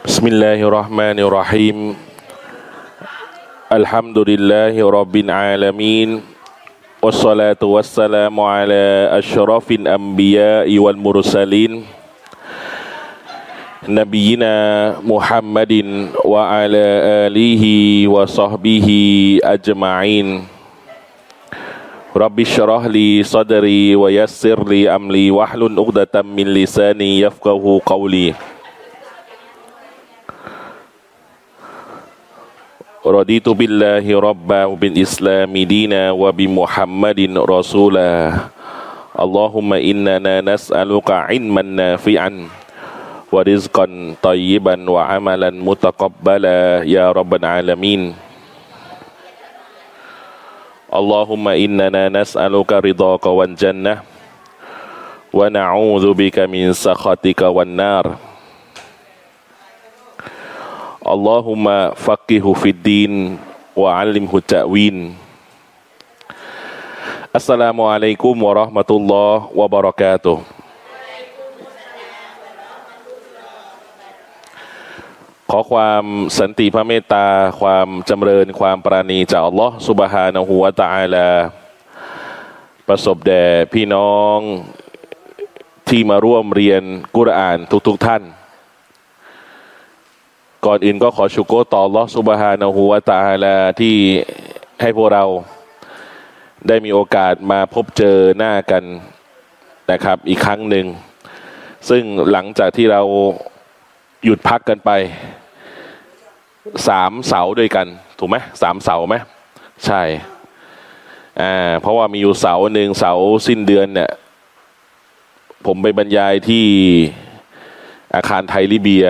بسم الله الرحمن الرحيم. الحمد لله رب العالمين والصلاة والسلام على أشرف الأنبياء والمرسلين. نبينا محمد وعلى آله وصحبه أجمعين. رب اشرح لي صدري ويسر لي أمري واحلل عقدة من لساني يفقه قولي. رضيت بالله ربا وبالإسلام دينا وبمحمد رسولا. اللهم إننا نسألك علما نافعا ورزقا طيبا وعملا متقبلا يا رب العالمين. اللهم إننا نسألك رضاك والجنة ونعوذ بك من سخطك والنار. อัลลอฮุมะฟักกิฮุฟิดดีนวะอัลลิมฮุจวินอัสสลามุอะลัยกุมวะราะห์มะตุลลอฮ์วะบะเรากาตุขอความสันติพระเมตตา ความจำเริญความปราณีจากอัลลอฮ์สุบฮานะฮูวะตะอาลาประสบแด่พี่น้องที่มาร่วมเรียนกุรอานทุกๆทท่าน ก่อนอื่นก็ขอชุกโกต่อลลอสุบฮานะฮูวตาลาที่ให้พวกเราได้มีโอกาสมาพบเจอหน้ากันนะครับ อีกครั้งหนึ่ง ซึ่งหลังจากที่เราหยุดพักกันไปสามเสาด้วยกัน ถูกไหมสามเสาไหมใช่อ่าเพราะว่ามีอยู่เสาหนึ่งเสาสิ้นเดือนเนี่ย ผมไปบรรยายที่อาคารไทยลิเบีย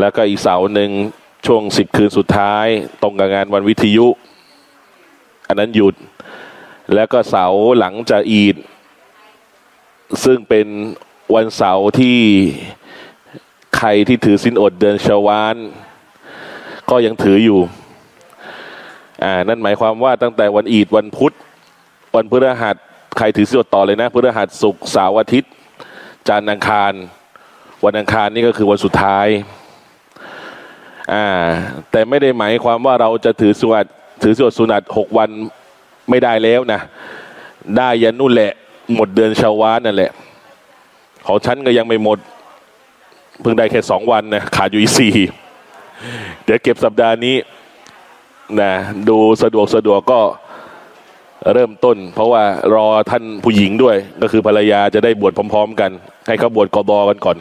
แล้วก็อีกเสาหนึ่งช่วงสิบคืนสุดท้าย ตรงกับงานวันวิทยุ อันนั้นหยุด แล้วก็เสาหลังจากอีด ซึ่งเป็นวันเสาร์ที่ใครที่ถือสินอดเดือนชาวานก็ยังถืออยู่ อ่า นั่นหมายความว่าตั้งแต่วันอีดวันพุธ วันพฤหัสใครถือสินอดต่อเลยนะพฤหัสศุกร์เสาร์อาทิตย์จันทร์อังคาร วันอังคารนี่ก็คือวันสุดท้าย อ่าแต่ไม่ได้หมายความว่าเราจะถือสวดถือสวดสุนัตหกวันไม่ได้แล้วนะ ได้ยันนู่นแหละ หมดเดือนชาวานนั่นแหละ ของฉันก็ยังไม่หมด เพิ่งได้แค่สองวันนะขาดอยู่อีกสี่เดี๋ยวเก็บสัปดาห์นี้นะดูสะดวกสะดวกก็เริ่มต้น เพราะว่ารอท่านผู้หญิงด้วย ก็คือภรรยาจะได้บวชพร้อม ๆ กัน ให้เขาบวชกอบอกันก่อน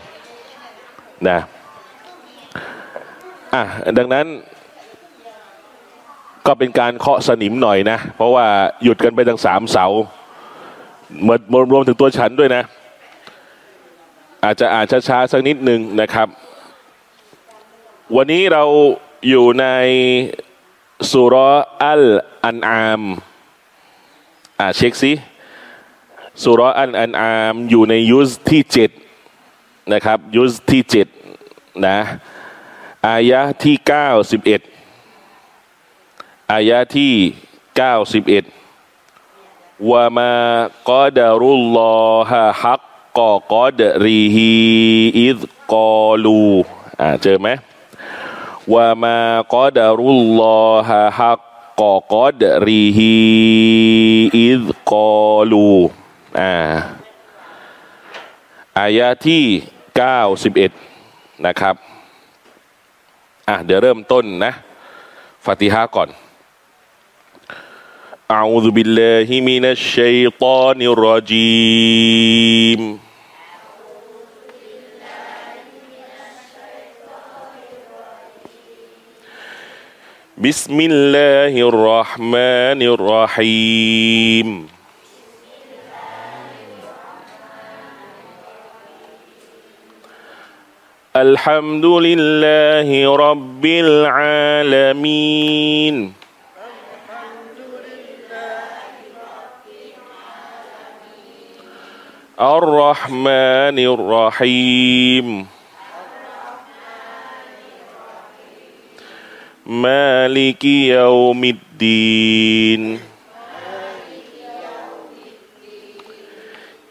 นะ อะดังนั้นก็เป็นการเคาะสนิมหน่อยนะ เพราะว่าหยุดกันไปทั้งสามเสาเมือรวมถึงตัวฉันด้วยนะ อาจจะอ่านช้าๆสักนิดหนึ่งนะครับ วันนี้เราอยู่ในสุรอัลอันอามอ่าเช็คซิสุรอัลอันอามอยู่ในยุสที่เจ็ดนะครับ ยุสที่เจ็ดนะ อายะที่เก้าสิบเอ็ดอายะที่เก้าสิบเอ็ดวามากอดารุลลอฮะฮักกอกอดรีฮีอิดกอลูอ่าเจอไหมว่ามากอดารุลลอฮะฮักกอกอดรีฮีอิดกอลูอ่าอายะที่เก้าสิบเอ็ดนะครับ อ่ะเดี๋ยวเริ่มต้นนะฟาติฮะก่อน أعوذ بالله من الشيطان الرجيم بسم الله الرحمن الرحيم الحمد لله رب العالمين. الرحمن الرحيم. مالك يوم الدين.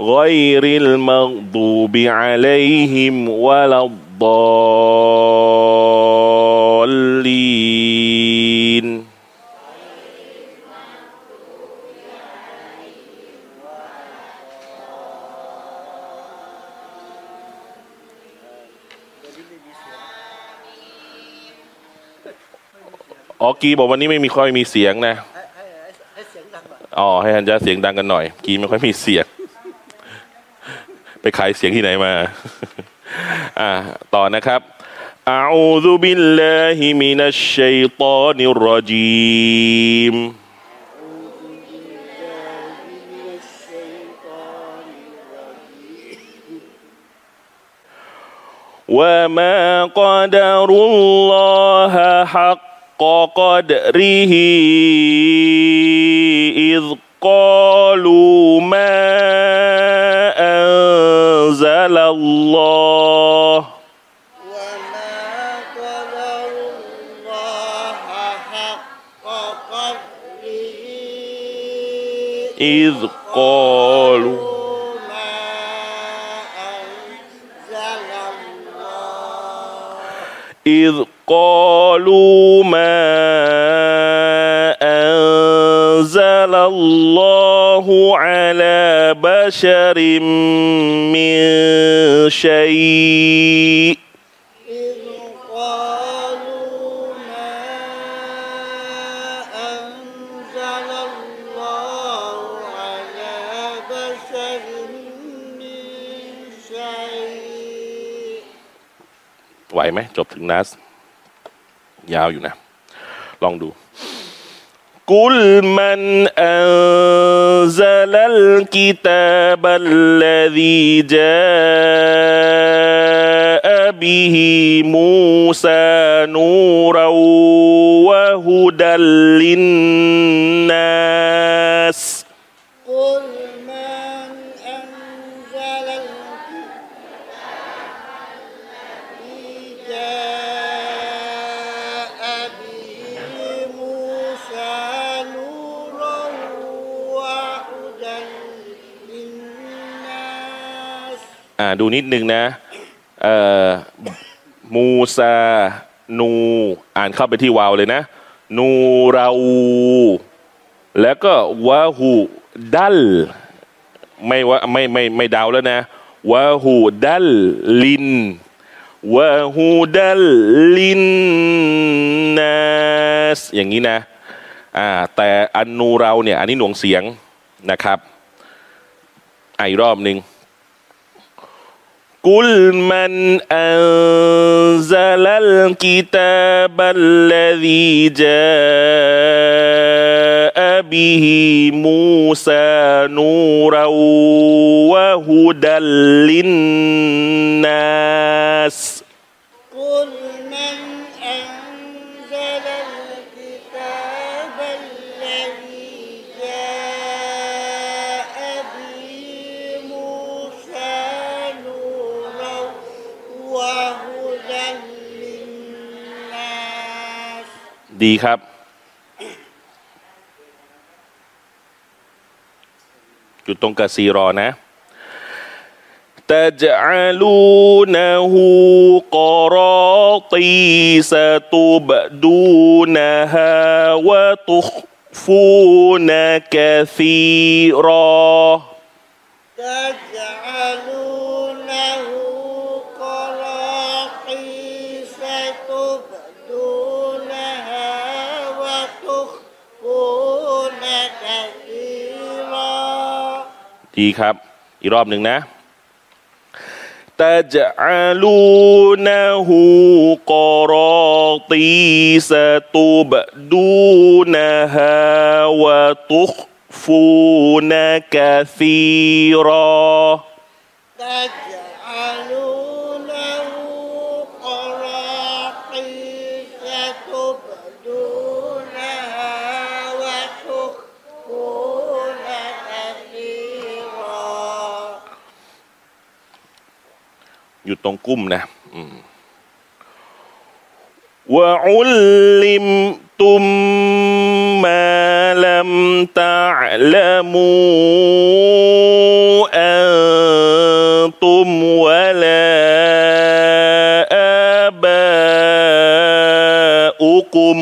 غير المغضوب عليهم ولا الضالينอ๋อกีบอกวันนี้ไม่มีค่อยมีเสียงนะ ให้ให้ให้ให้เสียงดังหน่อย อ๋อให้ฮันจาเสียงดังกันหน่อย กีไม่ค่อยมีเสียง ไปขายเสียงที่ไหนมา อ่า ต่อนะครับ أعوذ بالله من الشيطان الرجيم وما قدر الله حق قدره إذ قالوا ما أنزل الله. وما قدر الله حق قدره إذ قالوا ما أنزل الله إذ قالوا ما أنزل الله على بشر من شيء إذ قالوا ما أنزل الله على بشر من شيء ไหวไหมจบถึงนัส ยาวอยู่นะ ลองดู قل من أنزل الكتاب الذي جاء به موسى نورا وهدى للناس อ่าดูนิดนึงนะเอ่อมูซา นู อ่านเข้าไปที่วาวเลยนะ นูเราแล้วก็วะหูดัล ไม่ว่าไม่ไม่ไม่ดาวแล้วนะวะหูดัลลินวะหูดัลลินนัสอย่างนี้นะอ่าแต่อันนูเราเนี่ย อันนี้หน่วงเสียงนะครับอีกรอบหนึ่ง قل من أنزل الكتاب الذي جاء به موسى نورا وهدى للناس ดีครับ จุดตรงกับซีรอนะ تجعلونه قراطيس تبدونها وتخفون كثيرا ดีครับ อีกรอบหนึ่งนะตาจะลูนะหูกรอตีสตูบดูนะฮาวะตุฟูนะกาซีรอ อยู่ตรงกุ้มนะว่าอุลลิมตุมมาลัมตะลัมูอันตุมวะลาอาบาอุกุม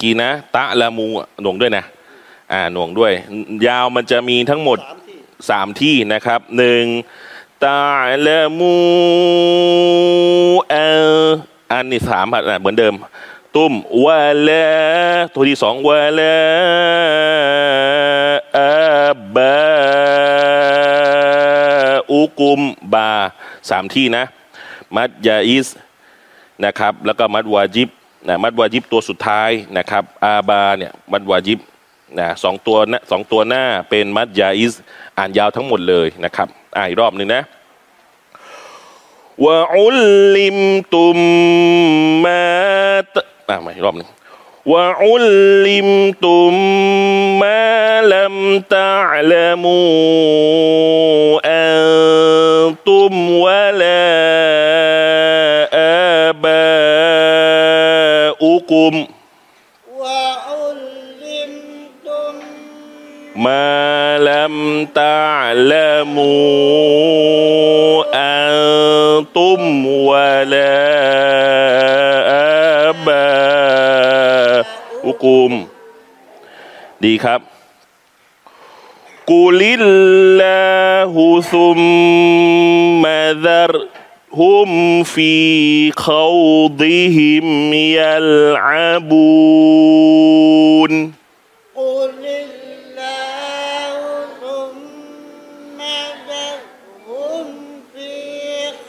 กีนะ ตะละมูหน่วงด้วยนะ อ่าหน่วงด้วย ยาวมันจะมีทั้งหมดสามที่นะครับหนึ่งตาละมูเอออันนี้สามเหมือนเดิม ตุ้มวะละตัวที่สองวะละอาบาอุกุมบาสามที่นะ มัดยาอิสนะครับ แล้วก็มัดวาจิบ นะมัดวาจิบตัวสุดท้ายนะครับอาบาเนี่ยมัดวาจิบนะสองตัวนะสองตัวหน้าเป็นมัดยาอิสอ่านยาวทั้งหมดเลยนะครับอ่านอีกรอบหนึ่งนะวะอุลลิมตุมมาตอ่ามาอีกรอบหนึ่งวะอุลลิมตุมมาลัมตะละมูอันตุมวะลาอาบา กูกุมมาลัมตาลามูอันตุมวะลาบาอุกุม ดีครับกุลิลลาหุซุมมาดร์ هم في خوضهم يلعبون. قل اللهم ثم هم في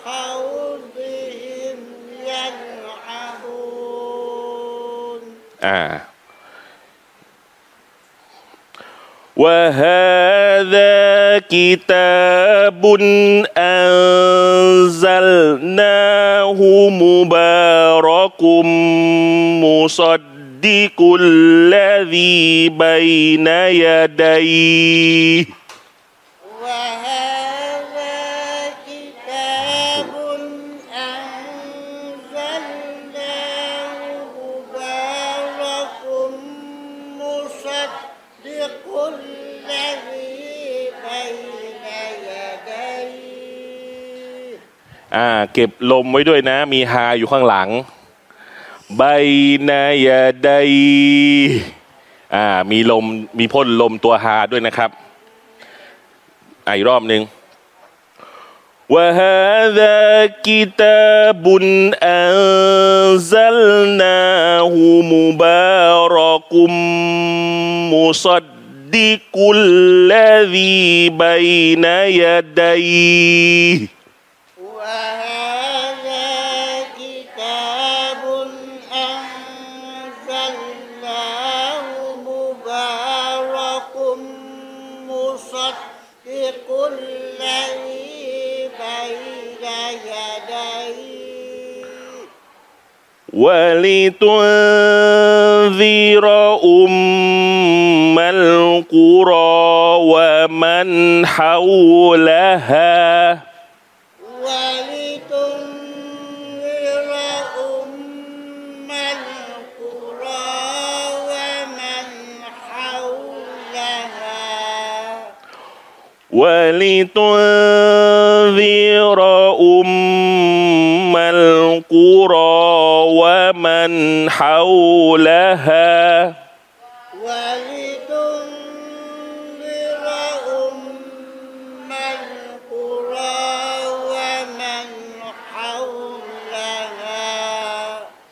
خوضهم يلعبون. آه. وهذا كتاب أنزلناه مبارك مصدق الذي بين يديه. ่าเก็บลมไว้ด้วยนะ มีฮาอยู่ข้างหลังใบนายไดอ่ามีลมมีพ่นลมตัวฮาด้วยนะครับอีกรอบหนึ่งวะฮาดะกิตาบุนอัลซัลนาหูมุบารกุมมุสัดดิกุลลดีใบนายได ولتنذر أم القرى ومن حولها ولتنذر أم القرى ومن حولها. ولتنذر أم القرى ومن حولها.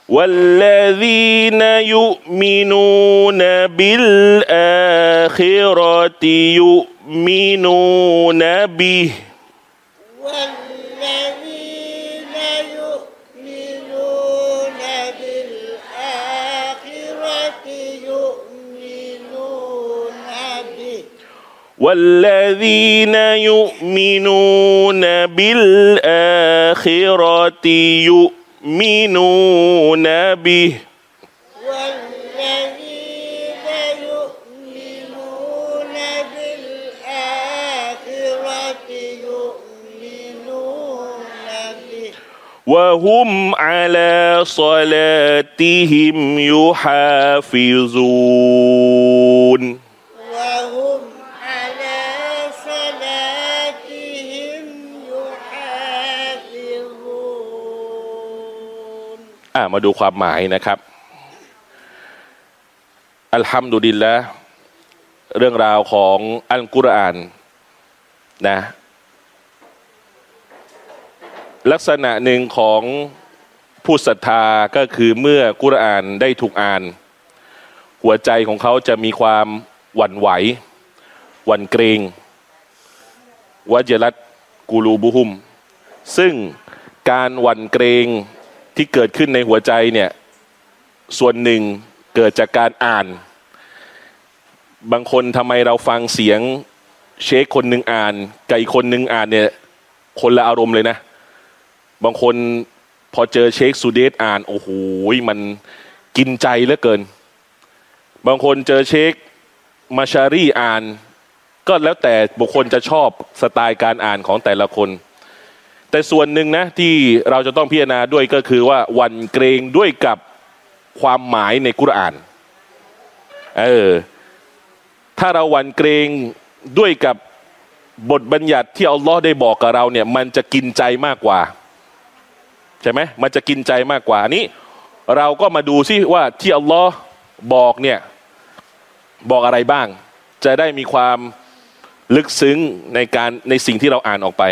والذين يؤمنون بالآخرة يؤمنون به. والذين يؤمنون بالآخرة يؤمنون به. والذين يؤمنون بالآخرة يؤمنون به. وهم على صلاتهم يحافظون وهم على صلاتهم يحافظون อ่ามาดูความหมายนะครับ อัลฮัมดุลิลละเรื่องราวของอัลกุรอานนะ ลักษณะหนึ่งของผู้ศรัทธาก็คือเมื่อกุรอานได้ถูกอ่าน หัวใจของเขาจะมีความหวั่นไหวหวั่นเกรงวะเจรัตกูลูบุฮุม ซึ่งการหวั่นเกรงที่เกิดขึ้นในหัวใจเนี่ยส่วนหนึ่งเกิดจากการอ่าน บางคนทำไมเราฟังเสียงเชคคนหนึ่งอ่านไกับอีกคนหนึ่งอ่านเนี่ยคนละอารมณ์เลยนะ บางคนพอเจอเชคซูเดสอ่าน โอ้โหมันกินใจเหลือเกิน บางคนเจอเชคมาชารีอ่าน ก็แล้วแต่บุคคลจะชอบสไตล์การอ่านของแต่ละคน แต่ส่วนหนึ่งนะที่เราจะต้องพิจารณาด้วยก็คือว่าวันเกรงด้วยกับความหมายในกุรอาน เออ ถ้าเราวันเกรงด้วยกับบทบัญญัติที่อัลลอฮ์ได้บอกกับเราเนี่ย มันจะกินใจมากกว่า ใช่ไหมมันจะกินใจมากกว่าอันนี้ เราก็มาดูซิว่าที่อัลลอฮ์บอกเนี่ยบอกอะไรบ้าง จะได้มีความลึกซึ้งในการในสิ่งที่เราอ่านออกไป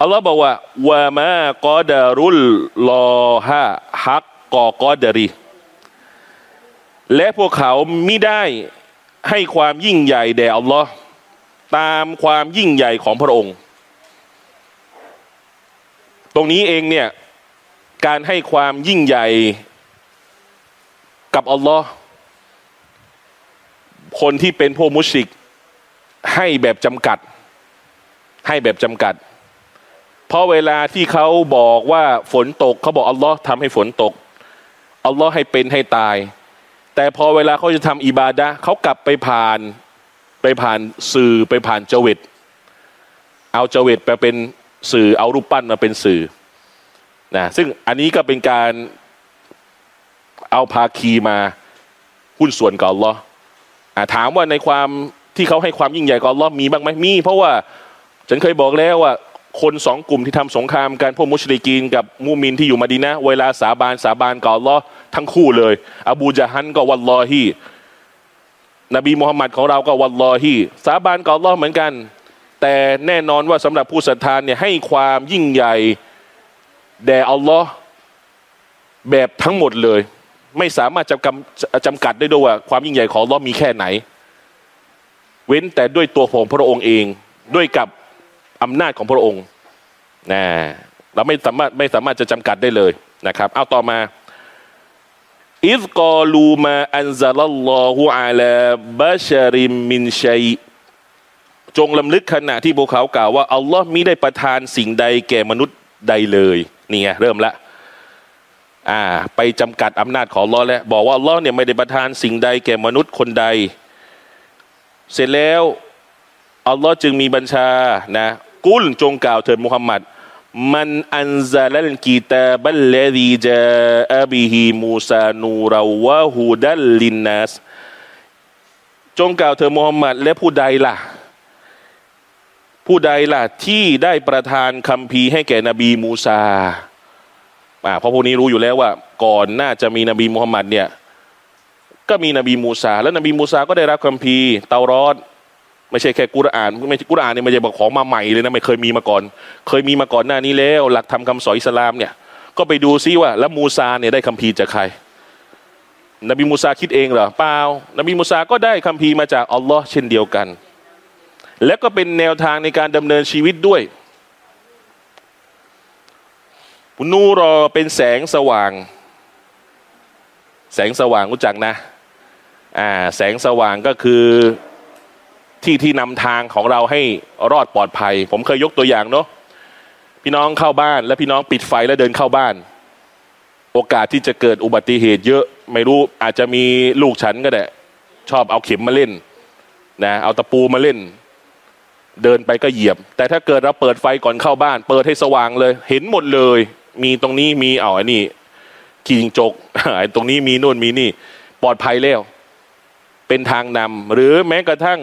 อัลลอฮ์บอกว่าวามากอดารุลลอฮะฮักกอกอดารีและพวกเขาไม่ได้ให้ความยิ่งใหญ่แด่อัลลอฮ์ตามความยิ่งใหญ่ของพระองค์ ตรงนี้เองเนี่ย การให้ความยิ่งใหญ่กับอัลลอฮ์คนที่เป็นพวกมุชิก ให้แบบจำกัด ให้แบบจำกัด เพราะเวลาที่เขาบอกว่าฝนตกเขาบอกอัลลอฮ์ทำให้ฝนตกอัลลอฮ์ให้เป็นให้ตาย แต่พอเวลาเขาจะทำอิบาดะเขากลับไปผ่านไปผ่านสื่อไปผ่านเจวิตเอาเจวิตไปเป็นสื่อเอารูปปั้นมาเป็นสื่อ นะซึ่งอันนี้ก็เป็นการเอาภาคีมาหุ้นส่วนกับอัลลอฮ์อะถามว่าในความที่เขาให้ความยิ่งใหญ่กับอัลลอฮ์มีบ้างไหมมี เพราะว่าฉันเคยบอกแล้วว่าคนสองกลุ่มที่ทำสงครามกันพวกมุชริกีนกับมูมินที่อยู่มาดีนะเวลาสาบานสาบานกับอัลลอฮ์ทั้งคู่เลย อบูจาฮันก็วัลลอฮีนบีมุฮัมมัดของเราก็วัลลอฮีสาบานกับอัลลอฮ์เหมือนกัน แต่แน่นอนว่าสำหรับผู้ศรัทธาเนี่ยให้ความยิ่งใหญ่ แด่อัลลอฮ์แบบทั้งหมดเลย ไม่สามารถจำกำจำกัดได้ด้วยว่า ความยิ่งใหญ่ของอัลลอฮ์มีแค่ไหน เว้นแต่ด้วยตัวของพระองค์เองด้วยกับอำนาจของพระองค์นะเราไม่สามารถไม่สามารถจะจำกัดได้เลยนะครับ เอาต่อมาอิฟกอลูมาอันซาลลลอฮุอาลาบาชาริมมินชัยจงลำลึกขณะที่พวกเขากล่าวว่า อัลลอฮ์มิได้ประทานสิ่งใดแก่มนุษย์ ใดเลยนี่ไงเริ่มละอ่าไปจำกัดอำนาจของลอฮ์แล้วบอกว่าลอฮ์เนี่ยไม่ได้ประทานสิ่งใดแก่มนุษย์คนใด เสร็จแล้วอัลลอฮ์จึงมีบัญชานะกุลจงกล่าวเถิดมุฮัมมัดมันอันซาลัลกีตาบัลลดีจาอบิฮิมูซานูราวะฮูดัลลินนัสจงกล่าวเถิดมุฮัมมัดและผู้ใดล่ะ ผู้ใดล่ะที่ได้ประทานคัมภีร์ให้แก่นบีมูซาอ่าเพราะพวกนี้รู้อยู่แล้วว่า ก่อนน่าจะมีนบีมุฮัมมัดเนี่ยก็มีนบีมูซาแล้วนบีมูซาก็ได้รับคัมภีร์เตารอตไม่ใช่แค่กุรอานไม่ใช่กุรอานเนี่ยไม่ใช่บอกของมาใหม่เลยนะไม่เคยมีมาก่อน เคยมีมาก่อนหน้านี้แล้ว หลักธรรมคำสอนอิสลามเนี่ยก็ก็ไปดูซิว่า แล้วมูซาเนี่ยได้คัมภีร์จากใคร นบีมูซาคิดเองเหรอเปล่านบีมูซาก็ได้คัมภีร์มาจากอัลลอฮ์เช่นเดียวกัน และก็เป็นแนวทางในการดำเนินชีวิตด้วยนูรอเป็นแสงสว่าง แสงสว่างรู้จักนะอ่าแสงสว่างก็คือที่ที่นำทางของเราให้รอดปลอดภัย ผมเคยยกตัวอย่างเนาะพี่น้องเข้าบ้านแล้วพี่น้องปิดไฟแล้วเดินเข้าบ้าน โอกาสที่จะเกิดอุบัติเหตุเยอะไม่รู้อาจจะมีลูกฉันก็ได้ชอบเอาเข็มมาเล่นนะเอาตะปูมาเล่น เดินไปก็เหยียบ แต่ถ้าเกิดเราเปิดไฟก่อนเข้าบ้าน เปิดให้สว่างเลย เห็นหมดเลย มีตรงนี้มีเอาอันนี้ขีงจกไอ้ตรงนี้มีนู่นมีนี่ ปลอดภัยแล้ว เป็นทางนำหรือแม้กระทั่ง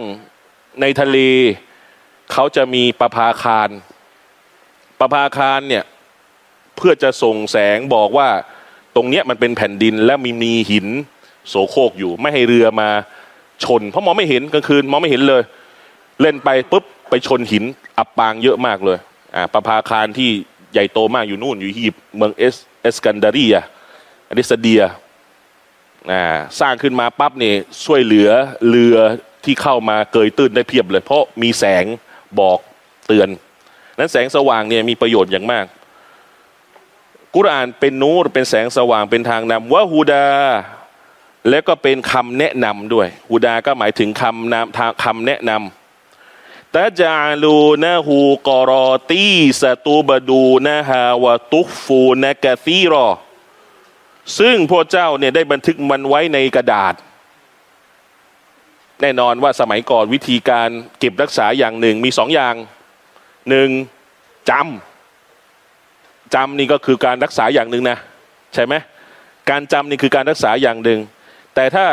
ในทะเลเขาจะมีประภาคารประภาคารเนี่ยเพื่อจะส่งแสงบอกว่า ตรงเนี้ยมันเป็นแผ่นดินและมีมีหิน โสโครกอยู่ไม่ให้เรือมาชน เพราะมองไม่เห็นกลางคืนมองไม่เห็นเลย เล่นไปปุ๊บไปชนหินอับปางเยอะมากเลยอ่าประภาคารที่ใหญ่โตมากอยู่นู่นอยู่อียิปต์เมืองอิสอิสกันดารียะฮ์อเล็กซานเดรียอ่าสร้างขึ้นมาปั๊บนี่ช่วยเหลือเรือที่เข้ามาเกยตื้นได้เพียบเลย เพราะมีแสงบอกเตือน นั้นแสงสว่างเนี่ยมีประโยชน์อย่างมาก กุรอานเป็นนูรเป็นแสงสว่างเป็นทางนำวะฮูดา และก็เป็นคำแนะนำด้วยฮูดาก็หมายถึงคำนำคำแนะนำ ตะจาลูนะฮูกอรอตีสตูบดูนะฮาวะตุกฟูนะกะซีรอ ซึ่งพวกเจ้าเนี่ยได้บันทึกมันไว้ในกระดาษ แน่นอนว่าสมัยก่อนวิธีการเก็บรักษาอย่างหนึ่งมีสองอย่างหนึ่งจำจำนี่ก็คือการรักษาอย่างหนึ่งนะใช่ไหมการจำนี่คือการรักษาอย่างหนึ่งแต่ถ้า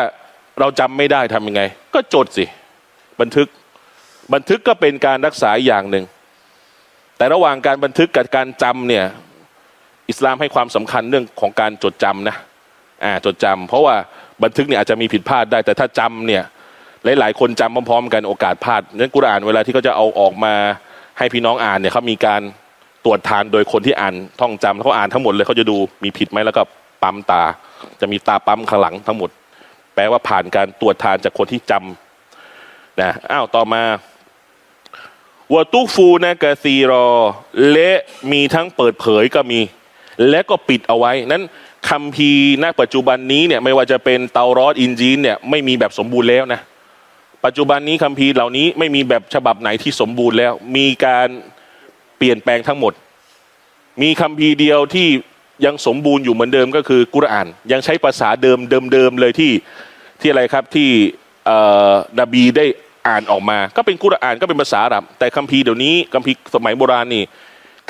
เราจำไม่ได้ทำยังไง ก็จดสิ บันทึก บันทึกก็เป็นการรักษาอย่างหนึ่ง แต่ระหว่างการบันทึกกับการจำเนี่ยอิสลามให้ความสำคัญเรื่องของการจดจำนะอ่าจดจำเพราะว่าบันทึกเนี่ยอาจจะมีผิดพลาดได้ แต่ถ้าจำเนี่ยหลาย ๆ คนจำพร้อม ๆ กันโอกาสพลาดนั้นกุรอานเวลาที่เขาจะเอาออกมาให้พี่น้องอ่านเนี่ยเขามีการตรวจทานโดยคนที่อ่านท่องจำเขาอ่านทั้งหมดเลยเขาจะดูมีผิดไหมแล้วก็ปั๊มตา จะมีตาปั๊มข้างหลังทั้งหมด แปลว่าผ่านการตรวจทานจากคนที่จำนะอ้าวต่อมา วตุฟูนะกะซีรอ และมีทั้งเปิดเผยก็มี และก็ปิดเอาไว้ นั้นคำพีณปัจจุบันนี้เนี่ยไม่ว่าจะเป็นเตารอดอินจีนเนี่ยไม่มีแบบสมบูรณ์แล้วนะ ปัจจุบันนี้คัมภีร์เหล่านี้ไม่มีแบบฉบับไหนที่สมบูรณ์แล้ว มีการเปลี่ยนแปลงทั้งหมด มีคัมภีร์เดียวที่ยังสมบูรณ์อยู่เหมือนเดิมก็คือกุรอาน ยังใช้ภาษาเดิมเดิมๆเลยที่ที่อะไรครับที่นบีได้ อ่านออกมา ก็เป็นกุรอานก็เป็นภาษาอาหรับ แต่คัมภีร์เดี๋ยวนี้คัมภีร์สมัยโบราณนี่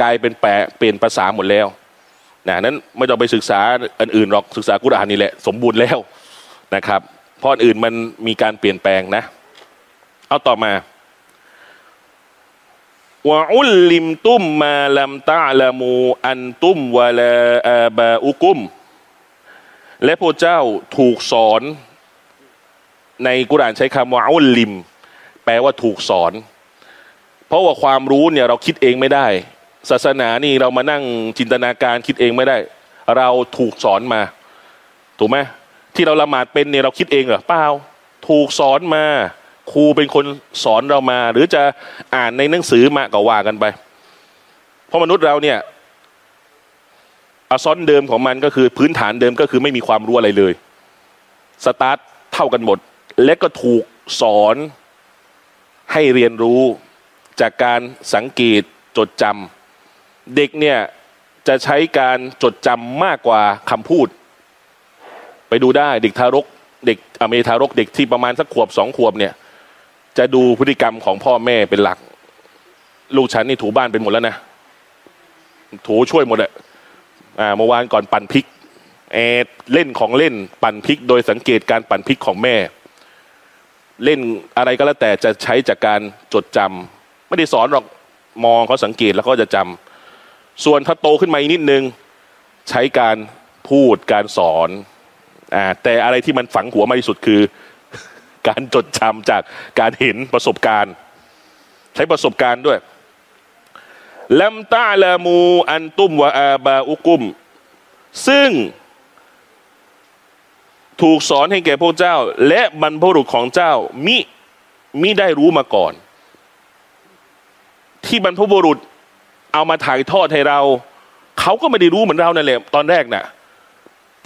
กลายเป็นแปลเปลี่ยนภาษาหมดแล้วนะนั้นไม่ต้องไปศึกษาอันอื่นหรอกศึกษากุรอานนี่แหละสมบูรณ์แล้วนะครับ เพราะอื่นมันมีการเปลี่ยนแปลงนะ เอาต่อมาวะอุลลิมตุมมาลัมตะลามูอันตุมวะลาอาบาอุกุม และพระเจ้าถูกสอน ในกุรานใช้คำว่าอุลลิม แปลว่าถูกสอน เพราะว่าความรู้เนี่ยเราคิดเองไม่ได้ ศาสนานี่เรามานั่งจินตนาการคิดเองไม่ได้ เราถูกสอนมา ถูกไหมที่เราละหมาดเป็นเนี่ยเราคิดเองเหรอเปล่าถูกสอนมาครูเป็นคนสอนเรามา หรือจะอ่านในหนังสือมาก็ว่ากันไป เพราะมนุษย์เราเนี่ยอาซอนเดิมของมันก็คือพื้นฐานเดิมก็คือไม่มีความรู้อะไรเลย สตาร์ทเท่ากันหมด และก็ถูกสอน ให้เรียนรู้จากการสังเกตจดจำเด็กเนี่ยจะใช้การจดจำมากกว่าคำพูด ไปดูได้เด็กทารกเด็กอเมทารกเด็กที่ประมาณสักขวบสองขวบเนี่ย จะดูพฤติกรรมของพ่อแม่เป็นหลัก ลูกฉันนี่ถูบ้านเป็นหมดแล้วนะ ถูช่วยหมดเลยอ่าเมื่อวานก่อนปั่นพริกเอเล่นของเล่นปั่นพริก โดยสังเกตการปั่นพริกของแม่ เล่นอะไรก็แล้วแต่จะใช้จากการจดจำไม่ได้สอนหรอกมองเขาสังเกตแล้วก็จะจำส่วนถ้าโตขึ้นมาอีกนิดนึง ใช้การพูดการสอนอ่าแต่อะไรที่มันฝังหัวมากที่สุดคือ การจดจำจากการเห็นประสบการณ์ ใช้ประสบการณ์ด้วยลัมตาลามูอันตุมวะอาบาอุกุม ซึ่ง ถูกสอนให้แก่พวกเจ้า และบรรพบุรุษของเจ้ามิมิได้รู้มาก่อน ที่บรรพบุรุษเอามาถ่ายทอดให้เรา เขาก็ไม่ได้รู้เหมือนเรานั่นแหละตอนแรกน่ะ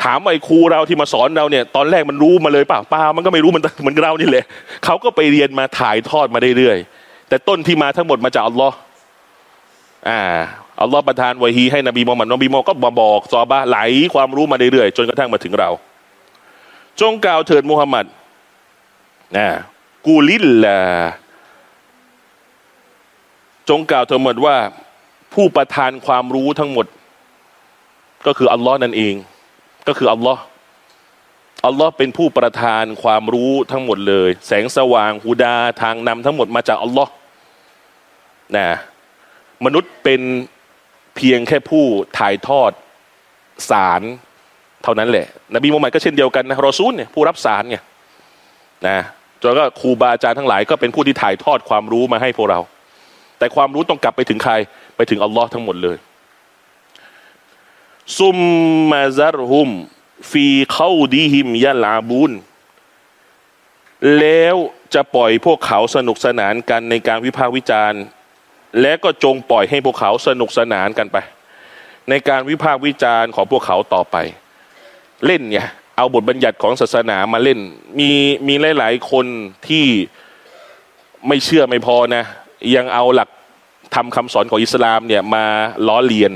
ถามไอ้ครูเราที่มาสอนเราเนี่ย ตอนแรกมันรู้มาเลยเปล่าเปล่ามันก็ไม่รู้เหมันเหมือนเรานี่แหละเขาก็ไปเรียนมาถ่ายทอดมาเรื่อยๆแต่ต้นที่มาทั้งหมดมาจากอัลลอฮ์อ่าอัลลอฮ์ประทานวะฮีให้นบีมูฮัมมัดนบีมูฮัมมัดก็บอกซอบาไหลความรู้มาเรื่อยๆจนกระทั่งมาถึงเรา จงกล่าวเถิดมูฮัมหมัดนะกูลิลลาจงกล่าวเถิดหมดว่า ผู้ประทานความรู้ทั้งหมด ก็คืออัลลอฮ์นั่นเอง ก็คืออัลลอฮ์อัลลอฮ์เป็นผู้ประทานความรู้ทั้งหมดเลย แสงสว่างหูดาทางนำทั้งหมดมาจากอัลลอฮ์นะมนุษย์เป็นเพียงแค่ผู้ถ่ายทอดสาร เท่านั้นแหละนบีมูฮัมมัดก็เช่นเดียวกันนะรอซูลเนี่ยผู้รับสารไงนะจนก็ครูบาอาจารย์ทั้งหลายก็เป็นผู้ที่ถ่ายทอดความรู้มาให้พวกเรา แต่ความรู้ต้องกลับไปถึงใครไปถึงอัลลอฮ์ทั้งหมดเลย ซุมมาซารฮุม ฟีเข้าดีหิมยะลาบูนแล้วจะปล่อยพวกเขาสนุกสนานกันในการวิพากษ์วิจารณ์ และก็จงปล่อยให้พวกเขาสนุกสนานกันไป ในการวิพากษ์วิจารณ์ของพวกเขาต่อไป เล่นเนี่ยเอาบทบัญญัติของศาสนามาเล่น มีมีหลาย ๆ คนที่ไม่เชื่อไม่พอนะ ยังเอาหลักทำคำสอนของอิสลามเนี่ยมาล้อเลียน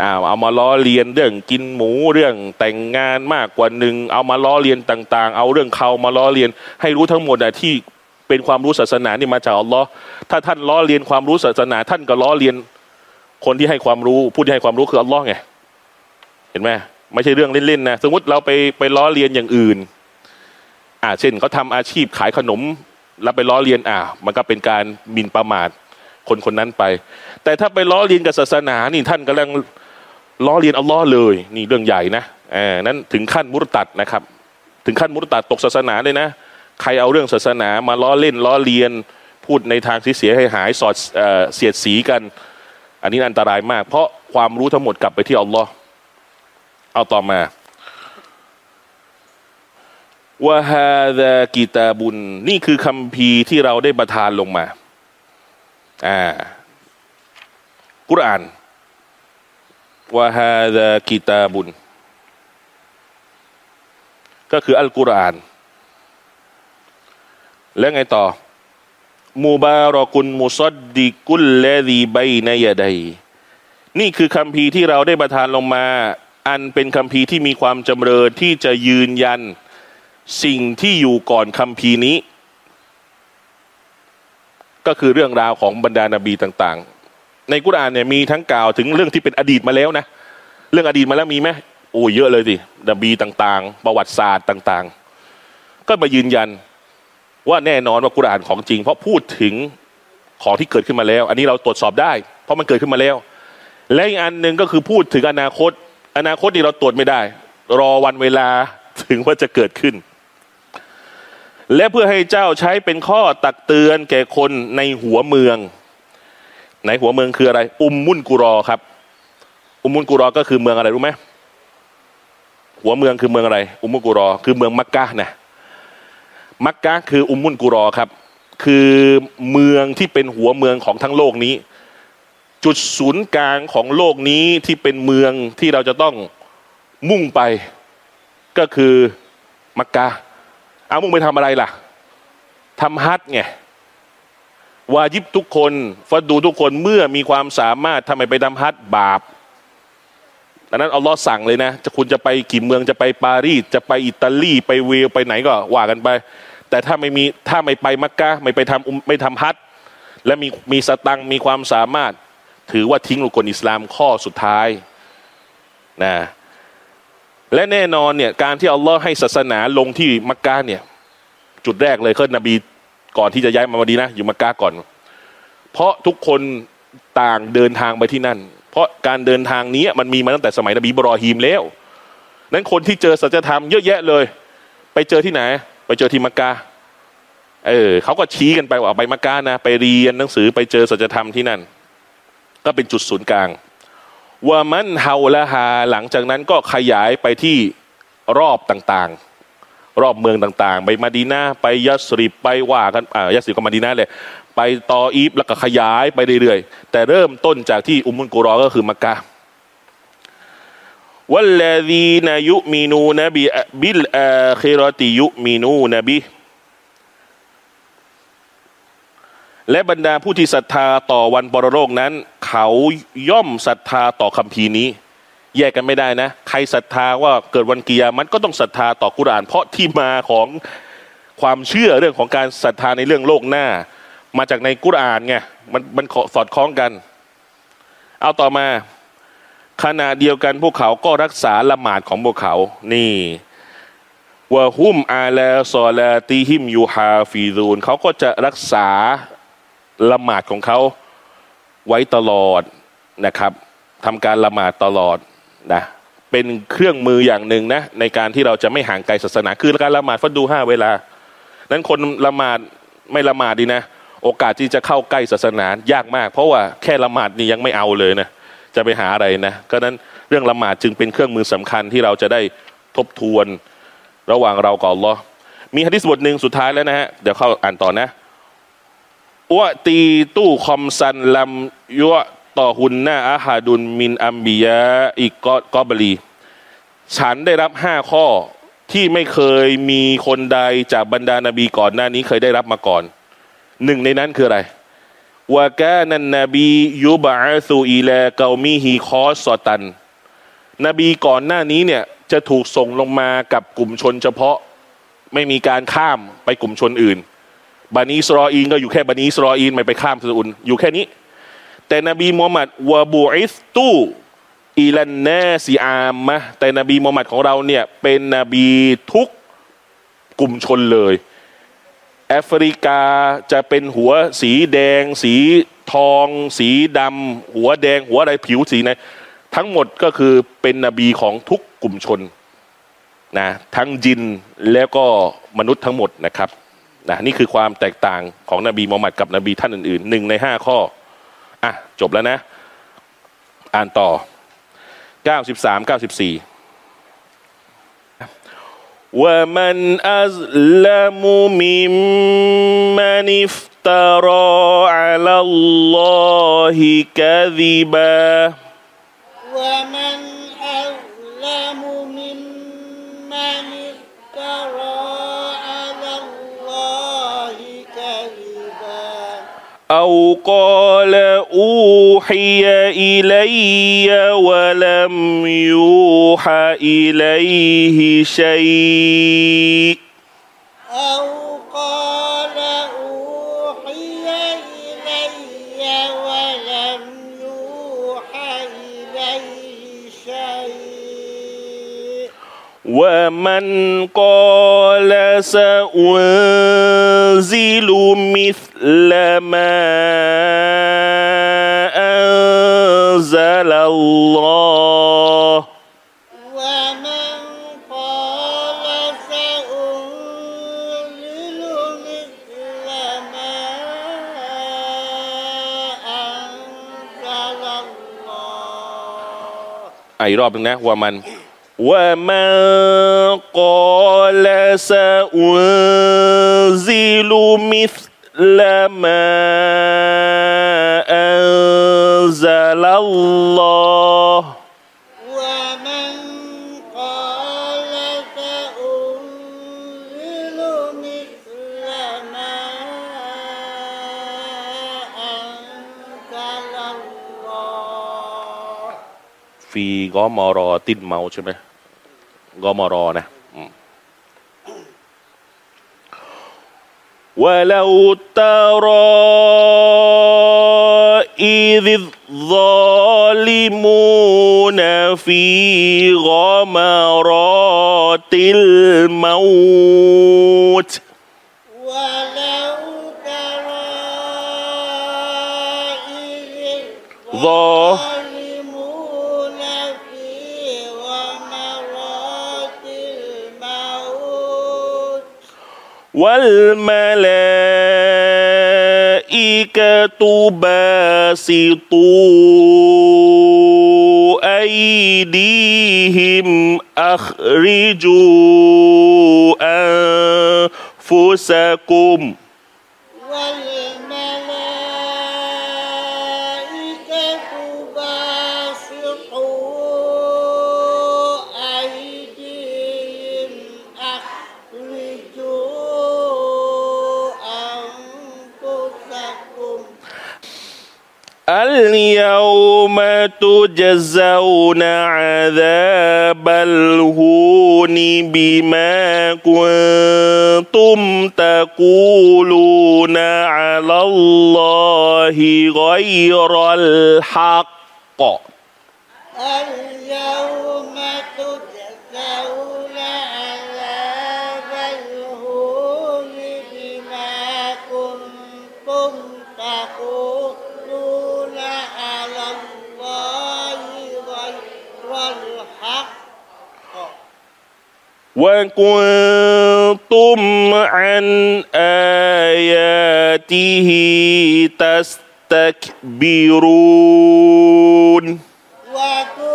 อาเอามาล้อเลียนเรื่องกินหมูเรื่องแต่งงานมากกว่าหนึ่งเอามาล้อเลียนต่าง ๆ เอาเรื่องเขามาล้อเลียน ให้รู้ทั้งหมดอะที่เป็นความรู้ศาสนานี่มาจากอัลลอฮ์ถ้าท่านล้อเลียนความรู้ศาสนา ท่านก็ล้อเลียนคนที่ให้ความรู้ผู้ที่ให้ความรู้คืออัลลอฮ์ไงเห็นไหม ไม่ใช่เรื่องเล่นๆนะสมมติเราไปไปล้อเลียนอย่างอื่น อ่าเช่นเขาทาอาชีพขายขนมแล้วไปล้อเลียนอ่ามันก็เป็นการมินประมาทคนคนนั้นไป แต่ถ้าไปล้อเลียนกับศาสนานี่ท่านกำลังล้อเลียนอัลลอฮ์เลย นี่เรื่องใหญ่นะอ่านั้นถึงขั้นมุตตัดนะครับ ถึงขั้นมุตตัดตกศาสนาเลยนะ ใครเอาเรื่องศาสนามาล้อเล่นล้อเลียนพูดในทางเสียให้หายสอดเสียดสีกัน อันนี้อันตรายมาก เพราะความรู้ทั้งหมดกลับไปที่อัลลอฮ์ เอาต่อมาวะฮาดากิตาบุญ นี่คือคำพีที่เราได้ประทานลงมา อ่า กุรานวะฮาดากิตาบุญ ก็คืออัลกุรอาน แล้วไงต่อ มูบารอกุลมุซัดดิกุลและดีใบนยดัยนี่คือคำพีที่เราได้ประทานลงมา อันเป็นคำพีที่มีความจำเริญที่จะยืนยันสิ่งที่อยู่ก่อนคำพีนี้ ก็คือเรื่องราวของบรรดานาบีต่าง ๆ ในกุรานเนี่ยมีทั้งกล่าวถึงเรื่องที่เป็นอดีตมาแล้วนะ เรื่องอดีตมาแล้วมีไหมโอ้เยอะเลยสินบีต่างๆ ประวัติศาสตร์ต่าง ๆ ก็มายืนยันว่าแน่นอนว่ากุรานของจริง เพราะพูดถึงของที่เกิดขึ้นมาแล้ว อันนี้เราตรวจสอบได้ เพราะมันเกิดขึ้นมาแล้ว และอีกอันหนึ่งก็คือพูดถึงอนาคต อนาคตนี่เราตรวจไม่ได้ รอวันเวลาถึงว่าจะเกิดขึ้น และเพื่อให้เจ้าใช้เป็นข้อตักเตือนแก่คนในหัวเมืองในหัวเมืองคืออะไร อุมมุนกุรอครับ อุมมุนกุรอก็คือเมืองอะไรรู้ไหมหัวเมืองคือเมืองอะไร อุมมุนกุรอ คือเมืองมักกะนะมักกะคืออุมมุนกุรอครับ คือเมืองที่เป็นหัวเมืองของทั้งโลกนี้ จุดศูนย์กลางของโลกนี้ที่เป็นเมืองที่เราจะต้องมุ่งไป ก็คือมักกะเอามุ่งไปทำอะไรล่ะทำฮัทไงวายิบทุกคนฟัดดูทุกคนเมื่อมีความสามารถทำไมไปทำฮัทบาปดังนั้นอัลลอฮ์สั่งเลยนะจะคุณจะไปกี่เมืองจะไปปารีสจะไปอิตาลีไปเวลไปไหนก็ว่ากันไป แต่ถ้าไม่มีถ้าไม่ไปมักกะไม่ไปทำไม่ทำฮัทและมีมีสตังมีความสามารถ ถือว่าทิ้งลุกลอิสลามข้อสุดท้ายนะและแน่นอนเนี่ยการที่อัลลอฮ์ให้ศาสนาลงที่มักกะเนี่ย จุดแรกเลยคือนบีก่อนที่จะย้ายมามาดีนะอยู่มักกะก่อน เพราะทุกคนต่างเดินทางไปที่นั่น เพราะการเดินทางนี้มันมีมาตั้งแต่สมัยนบีบรอฮีมแล้วนั้นคนที่เจอสัจธรรมเยอะแยะเลย ไปเจอที่ไหน ไปเจอที่มักกะเออเขาก็ชี้กันไปว่าไปมักกะนะ ไปเรียนหนังสือไปเจอสัจธรรมที่นั่น ก็เป็นจุดศูนย์กลางว่ามันเฮาละฮาหลังจากนั้นก็ขยายไปที่รอบต่างๆ รอบเมืองต่างๆ ไปมาดีนาไปยัสริบไปว่ากันอ่ายัสริบกับมาดีนาเลยไปตออีฟแล้วก็ขยายไปเรื่อยๆ แต่เริ่มต้นจากที่อุมมุลกุรอก็คือมักกะวัลลดีนายุมินูนบิบิลอาคิรติยุมินูนบิ และบรรดาผู้ที่ศรัทธาต่อวันปรโลกนั้น เขาย่อมศรัทธาต่อคัมภีร์นี้ แยกกันไม่ได้นะ ใครศรัทธาว่าเกิดวันกิยามันก็ต้องศรัทธาต่อกุรอาน เพราะที่มาของความเชื่อเรื่องของการศรัทธาในเรื่องโลกหน้า มาจากในกุรอานไงมันมันสอดคล้องกัน เอาต่อมาขณะเดียวกันพวกเขาก็รักษาละหมาดของพวกเขา นี่วะฮุมอาลาซอลาติฮิมยูฮาฟีรูนเขาก็จะรักษา ละหมาดของเขาไว้ตลอดนะครับทำการละหมาดตลอดนะเป็นเครื่องมืออย่างหนึ่งนะในการที่เราจะไม่ห่างไกลศาสนา คือการละหมาดฟัดดูห้าเวลา นั้นคนละหมาดไม่ละหมาดดีนะ โอกาสที่จะเข้าใกล้ศาสนายากมาก เพราะว่าแค่ละหมาดนี่ยังไม่เอาเลยนะจะไปหาอะไรนะก็นั้นเรื่องละหมาดจึงเป็นเครื่องมือสำคัญที่เราจะได้ทบทวนระหว่างเรากับอัลลอฮ์มีฮะดิษบทหนึ่งสุดท้ายแล้วนะฮะเดี๋ยวเข้าอ่านต่อนะ วตีตู้คอมซันลัมยุต่อหุนหน้าอาฮาดุนมินอัมบียะอีกกอกอบลี ฉันได้รับห้าข้อที่ไม่เคยมีคนใดจากบรรดานาบีก่อนหน้านี้เคยได้รับมาก่อน หนึ่งในนั้นคืออะไรวากานันนบียุบะซูอีแลเกามีฮีคอสอตัน นบีก่อนหน้านี้เนี่ยจะถูกส่งลงมากับกลุ่มชนเฉพาะไม่มีการข้ามไปกลุ่มชนอื่น บันิสรออีนก็อยู่แค่บันิสรออีนไม่ไปข้ามสุนอยู่แค่นี้ แต่นบีมูฮัมมัดวะบูอิสตูอีลันเนซีอามมะแต่นบีมูฮัมมัดของเราเนี่ยเป็นนบีทุกกลุ่มชนเลย แอฟริกาจะเป็นหัวสีแดง สีทอง สีดำหัวแดง หัวอะไรผิวสีไหนทั้งหมดก็คือเป็นนบีของทุกกลุ่มชนนะทั้งจินแล้วก็มนุษย์ทั้งหมดนะครับ นะนี่คือความแตกต่างของนบีมูฮัมมัดกับนบีท่านอื่นๆหนึ่งในห้าข้ออ่ะจบแล้วนะ อ่านต่อเก้าสิบสามเก้าสิบสี่ ومن أظلم ممن افترى على الله كذبا ومن أظلم ممن أو قال أوحي إلي ولم يوحى إليه شيء. أو قال أوحي إلي ولم يوحى إليه شيء. ومن قال سأنزل مثل لما أنزل الله ومن قال سأنزل مثل ما أنزل الله أي رابنا ومن؟ ومن قال سأنزل مثل หนึ่งนะว่ามันว่ามันกอลซาอุนซิลูมิสลามาอันซาลัลลอฮ์ ومن قال سأنزل مثل ما أنزل الله ฟีกอมอรอติดเมาใช่ไหมกอมอรอนะ ولو ترى إذ الظالمون في غمرات الموت والملائكة باسطوا أيديهم أخرجوا أنفسكم اليوم تجزون عذاب الهون بما كنتم تقولون على الله غير الحق. اليوم وكنتم عن آياته تستكبرون وكنتم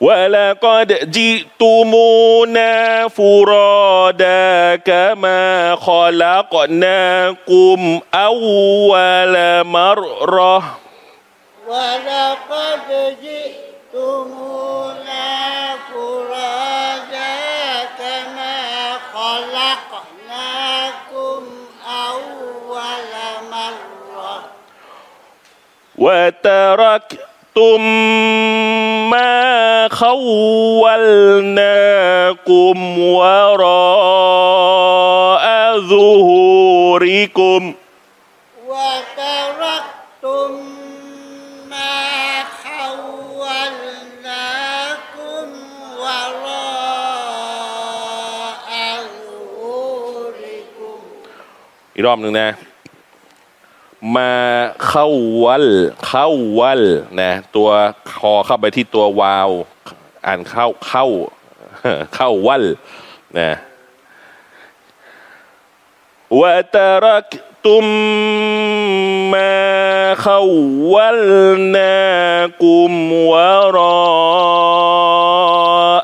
ولقد جئتمونا فرادا كما خلقناكم أول مرة ولقد جئتمونا فرادا كما خلقناكم أول مرة وتركتم ما خولناكم وراء ظهوركم وتركتم ما خولناكم وراء ظهوركم อีกรอบหนึ่งนะ มาเข้าวัลเข้าวัลนะตัวคอเข้าไปที่ตัววาว อ่านเข้าเข้าเข้าวัลนะวะตรักตุมมาเข้าวัลนากุมวรอ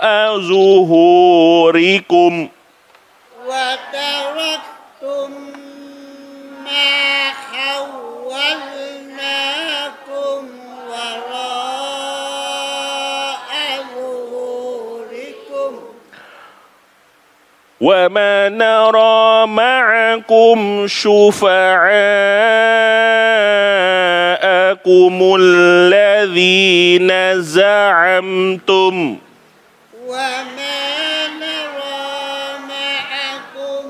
อาซูฮูริกุม وما نرى معكم شفعاءكم الذين زعمتم وما نرى معكم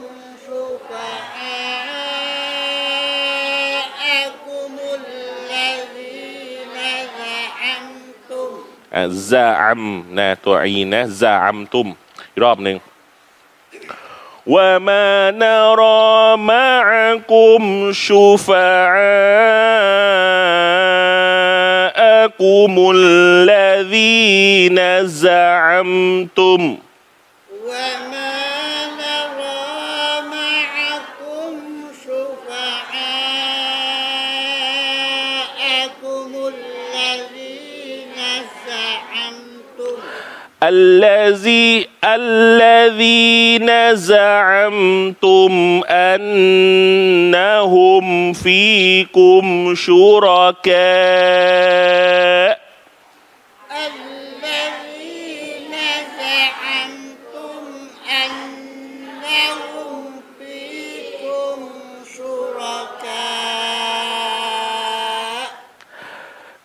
شفعاءكم الذين زعمتم อ่ะซาอัมนะตัวอีนะซาอัมตุมอีกรอบหนึ่ง وما نرى معكم شفعاءكم الذين زعمتم الذي الذين زعمتم أنهم فيكم شركاء؟ الذين زعمتم أنهم فيكم شركاء.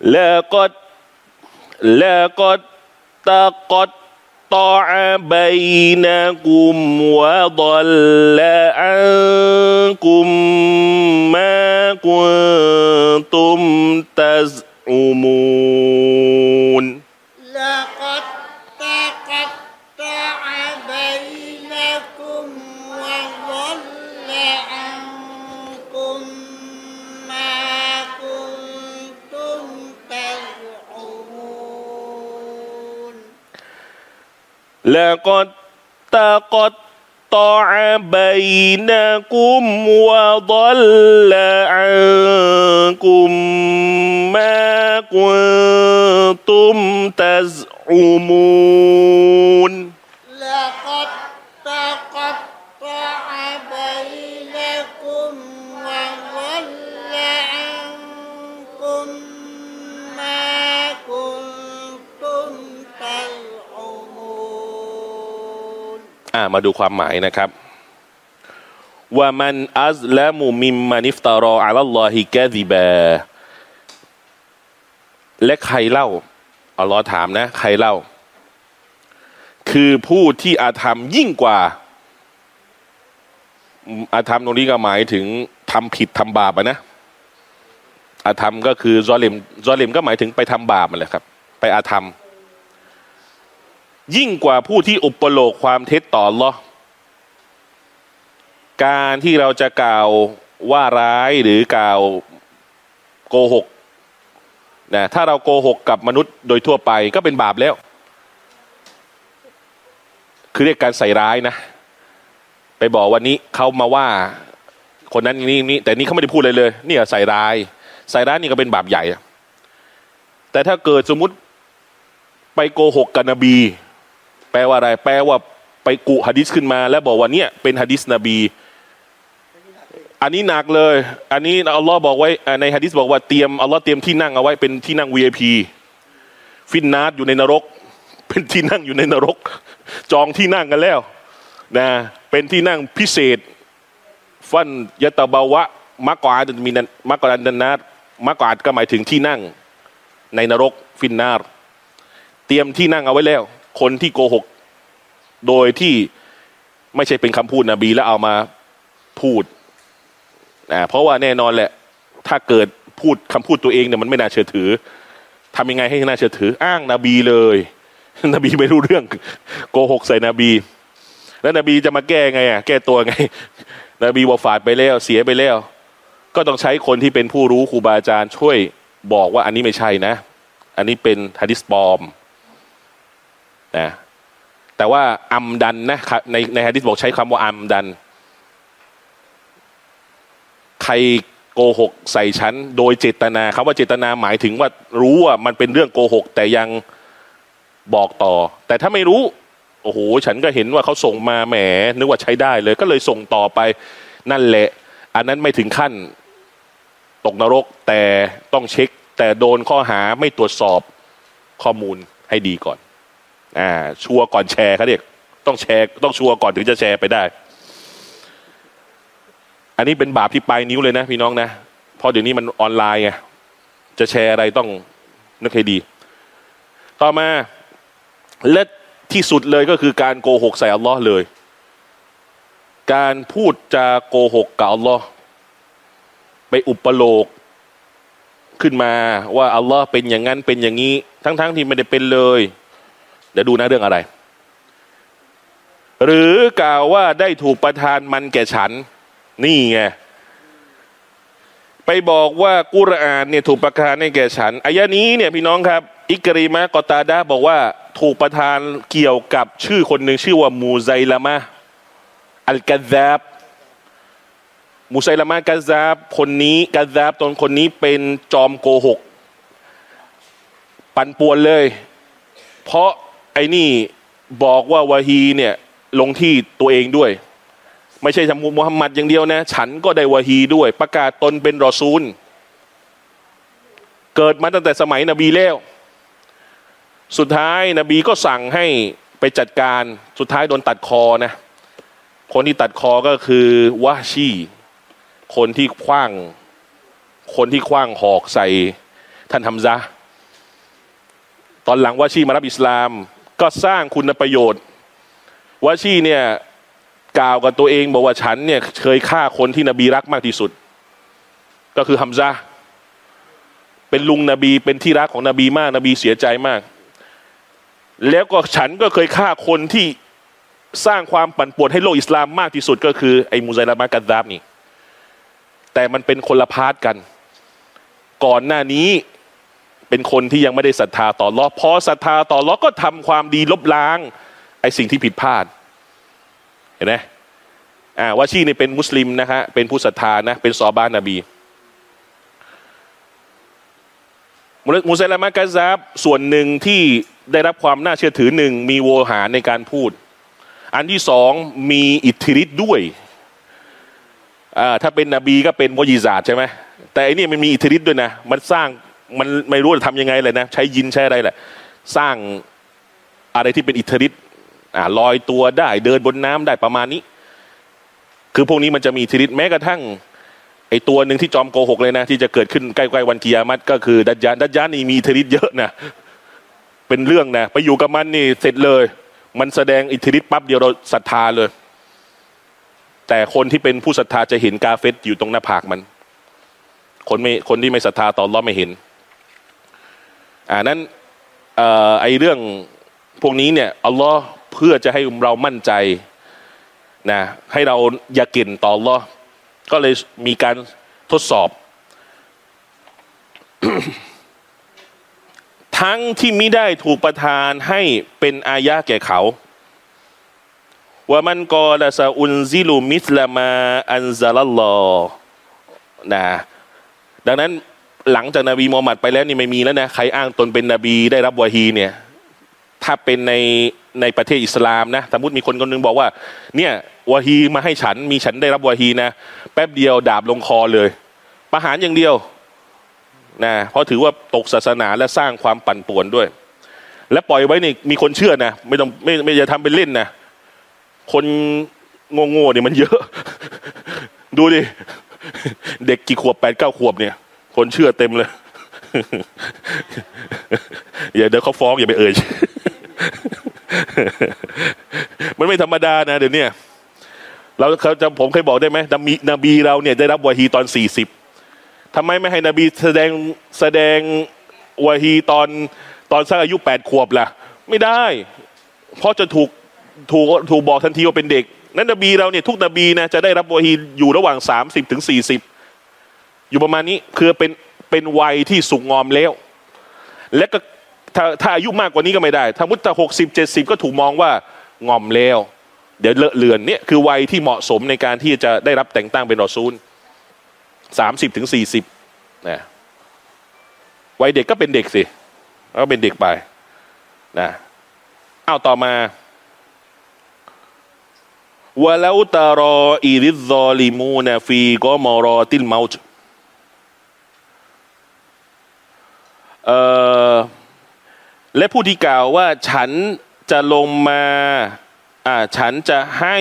لقد لقد تقطع بينكم وضل عنكم ما كنتم تزعمون. لقد تقطع قطع بينكم وضل عنكم ما كنتم تزعمون. มาดูความหมายนะครับว่ามันอัซละมุมิมมานิฟตารออัลลอฮิกะซิบาและใครเล่าอัลลอฮ์ถามนะ ใครเล่า คือผู้ที่อาธรรมยิ่งกว่า อาธรรมตรงนี้ก็หมายถึงทำผิดทำบาปนะ อาธรรมก็คือซอเลมซอเลมก็หมายถึงไปทำบาปมันแหละครับ ไปอาธรรม ยิ่งกว่าผู้ที่อุปโลกความเท็จต่ออัลอการที่เราจะกล่าวว่าร้ายหรือกล่าวโกหกนะถ้าเราโกหกกับมนุษย์โดยทั่วไปก็เป็นบาปแล้ว คือเรียกการใส่ร้ายนะ ไปบอกวันนี้เขามาว่าคนนั้นนี่นี่แต่นี่เขาไม่ได้พูดเลยเลยเนี่ยใส่ร้าย ใส่ร้ายนี่ก็เป็นบาปใหญ่แต่ถ้าเกิดสมมุติไปโกหกกับนบี แปลว่าอะไร แปลว่าไปกุฮะดิษขึ้นมา แล้วบอกว่าเนี่ยเป็นฮะดิษนบี อันนี้หนักเลย อันนี้อัลลอฮ์บอกไว้ในฮะดิษบอกว่าเตรียมอัลลอฮ์เตรียมที่นั่งเอาไว้เป็นที่นั่ง VIP ฟินนาร์อยู่ในนรก เป็นที่นั่งอยู่ในนรก จองที่นั่งกันแล้วนะเป็นที่นั่งพิเศษ ฟันยะตะบาวะมักกาดมีนันมักกาดันนาร์มักกวาดก็หมายถึงที่นั่งในนรกฟินนาร์เตรียมที่นั่งเอาไว้แล้ว คนที่โกหก โดยที่ไม่ใช่เป็นคำพูดนบีแล้วเอามาพูดนะเพราะว่าแน่นอนแหละ ถ้าเกิดพูดคำพูดตัวเองเนี่ยมันไม่น่าเชื่อถือทำยังไงให้น่าเชื่อถือ อ้างนบีเลย นบีไม่รู้เรื่อง โกหกใส่นบี แล้วนบีจะมาแก้ไงอะ แก้ตัวไง นบีบอกฝาดไปแล้วเสียไปแล้ว ก็ต้องใช้คนที่เป็นผู้รู้ครูบาอาจารย์ช่วยบอกว่าอันนี้ไม่ใช่นะ อันนี้เป็นฮะดิษปลอม นะแต่ว่าอัมดันนะครับในในฮะดิษบอกใช้คำว่าอัมดัน ใครโกหกใส่ฉันโดยเจตนาคำว่าเจตนาหมายถึงว่ารู้ว่ามันเป็นเรื่องโกหก แต่ยังบอกต่อ แต่ถ้าไม่รู้โอ้โหฉันก็เห็นว่าเขาส่งมาแหม นึกว่าใช้ได้เลย ก็เลยส่งต่อไปนั่นแหละ อันนั้นไม่ถึงขั้นตกนรกแต่ต้องเช็ค แต่โดนข้อหาไม่ตรวจสอบข้อมูลให้ดีก่อน อ่าชัวก่อนแชร์เขาเรียกต้องแชร์ต้องชัวก่อนถึงจะแชร์ไปได้ อันนี้เป็นบาปที่ปลายนิ้วเลยนะพี่น้องนะเพราะเดี๋ยวนี้มันออนไลน์ไงจะแชร์อะไรต้องนึกให้ดี ต่อมาและที่สุดเลยก็คือการโกหกใส่อัลลอฮ์เลย การพูดจาโกหกกับอัลลอฮ์ไปอุปโลกขึ้นมาว่าอัลลอฮ์เป็นอย่างนั้นเป็นอย่างนี้ ทั้งๆที่ไม่ได้เป็นเลย เดี๋ยวดูนะเรื่องอะไร หรือกล่าวว่าได้ถูกประทานมันแก่ฉัน นี่ไงไปบอกว่ากุรอานเนี่ยถูกประทานให้แก่ฉันอายะนี้เนี่ยพี่น้องครับ อิกรีมะกอตาดาบอกว่าถูกประทานเกี่ยวกับชื่อคนหนึ่งชื่อว่ามูไซลามะอัลกาซาบมูไซลามะกาซาบคนนี้กาซาบตนคนนี้เป็นจอมโกหก ปันป่วนเลย เพราะ ไอ้นี่บอกว่าวาฮีเนี่ยลงที่ตัวเองด้วย ไม่ใช่ทำมุฮัมมัดอย่างเดียวนะ ฉันก็ได้วาฮีด้วย ประกาศตนเป็นรอซูล เกิดมาตั้งแต่สมัยนบีแล้ว สุดท้ายนบีก็สั่งให้ไปจัดการสุดท้ายโดนตัดคอนะ คนที่ตัดคอก็คือวะชี คนที่คว้าง คนที่คว้างหอกใส่ท่านทำซะตอนหลังวะชีมารับอิสลาม ก็สร้างคุณประโยชน์วะชีเนี่ยกล่าวกับตัวเองบอกว่าฉันเนี่ยเคยฆ่าคนที่นบีรักมากที่สุด ก็คือฮัมซาเป็นลุงนบีเป็นที่รักของนบีมาก นบีเสียใจมาก แล้วก็ฉันก็เคยฆ่าคนที่สร้างความปั่นป่วนให้โลกอิสลามมากที่สุดก็คือไอ้มูไซลามะกันดาบนี่แต่มันเป็นคนละพาร์ทกัน ก่อนหน้านี้ เป็นคนที่ยังไม่ได้ศรัทธาต่อรอพอศรัทธาต่อรอก็ทำความดีลบล้างไอ้สิ่งที่ผิดพลาด เห็นไหมอ่าวาชีนี่เป็นมุสลิมนะฮะเป็นผู้ศรัทธานะเป็นซอบานนบีมุสลิมกะซับส่วนหนึ่งที่ได้รับความน่าเชื่อถือหนึ่งมีโวหารในการพูด อันที่สองมีอิทธิฤทธิ์ด้วยอ่าถ้าเป็นนบีก็เป็นโมยิซาดใช่ไหมแต่อันนี้มันมีอิทธิฤทธิ์ด้วยนะ มันสร้าง มันไม่รู้จะทำยังไงเลยนะ ใช้ยินใช้อะไรแหละ สร้างอะไรที่เป็นอิทธิฤทธิ์ลอยตัวได้ เดินบนน้ำได้ประมาณนี้ คือพวกนี้มันจะมีอิทธิฤทธิ์แม้กระทั่งไอตัวหนึ่งที่จอมโกหกเลยนะ ที่จะเกิดขึ้นใกล้ๆวันกิยามัตก็คือ ดัจยานดัจยานนี่มีอิทธิฤทธิ์เยอะนะเป็นเรื่องนะไปอยู่กับมันนี่เสร็จเลย มันแสดงอิทธิฤทธิ์ปั๊บเดียวเราศรัทธาเลย แต่คนที่เป็นผู้ศรัทธาจะเห็นกาเฟตอยู่ตรงหน้าผากมัน คนไม่คนที่ไม่ศรัทธาตอนล้อไม่เห็น อ่านั้นออไอเรื่องพวกนี้เนี่ยอัลลอฮ์เพื่อจะให้เรามั่นใจนะให้เราอยากินต่ออัลลอฮ์ก็เลยมีการทดสอบ ทั้งที่มิได้ถูกประทานให้เป็นอายะแก่เขาว่ามันกอละซาอุนซิลูมิสลามาอันซาลลอนะดังนั้น หลังจากนบีมูฮัมหมัดไปแล้วนี่ไม่มีแล้วนะใครอ้างตนเป็นนบีได้รับวะฮีเนี่ย ถ้าเป็นในในประเทศอิสลามนะสมมติมีคนคนหนึงบอกว่า เนี่ยวะฮีมาให้ฉันมีฉันได้รับวะฮีนะแป๊บเดียวดาบลงคอเลย ประหารอย่างเดียวนะเพราะถือว่าตกศาสนาและสร้างความปั่นป่วนด้วย และปล่อยไว้นี่มีคนเชื่อนะไม่ต้องไม่ไม่จะทำเป็นเล่นนะคนโง่ๆเนี่ยมันเยอะ ดูดิเด็กกี่ขวบแปดเก้าขวบเนี่ย คนเชื่อเต็มเลยอย่าเดี๋ยวเขาฟ้องอย่าไปเอ่ยมันไม่ธรรมดานะเดี๋ยวนี้เราเขาจะผมเคยบอกได้ไหมนบีนบีเราเนี่ยได้รับวะฮีตอนสี่สิบทำไมไม่ให้นบีแสดงแสดงวะฮีตอนตอนสักอายุแปดขวบล่ะ ไม่ได้ เพราะจะถูกถูกถูกบอกทันทีว่าเป็นเด็ก นั้นนบีเราเนี่ยทุกนบีนะจะได้รับวะฮีอยู่ระหว่างสามสิบถึงสี่สิบ อยู่ประมาณนี้คือเป็นเป็นวัยที่สุกงอมแล้ว และก็ถ้าถ้าอายุมากกว่านี้ก็ไม่ได้ ถ้ามุตตหกสิบเจ็ดสิบก็ถูกมองว่างอมแล้ว เดี๋ยวเลอะเลือนเนี่ยคือวัยที่เหมาะสมในการที่จะได้รับแต่งตั้งเป็นรอซูลสามสิบถึงสี่สิบนะวัยเด็กก็เป็นเด็กสิก็เป็นเด็กไปนะเอาต่อมาวะลาตารออิริซอลิมูนฟีกอมอรอติลเมาจเอ่อ และผู้ที่กล่าวว่าฉันจะลงมาอ่าฉันจะให้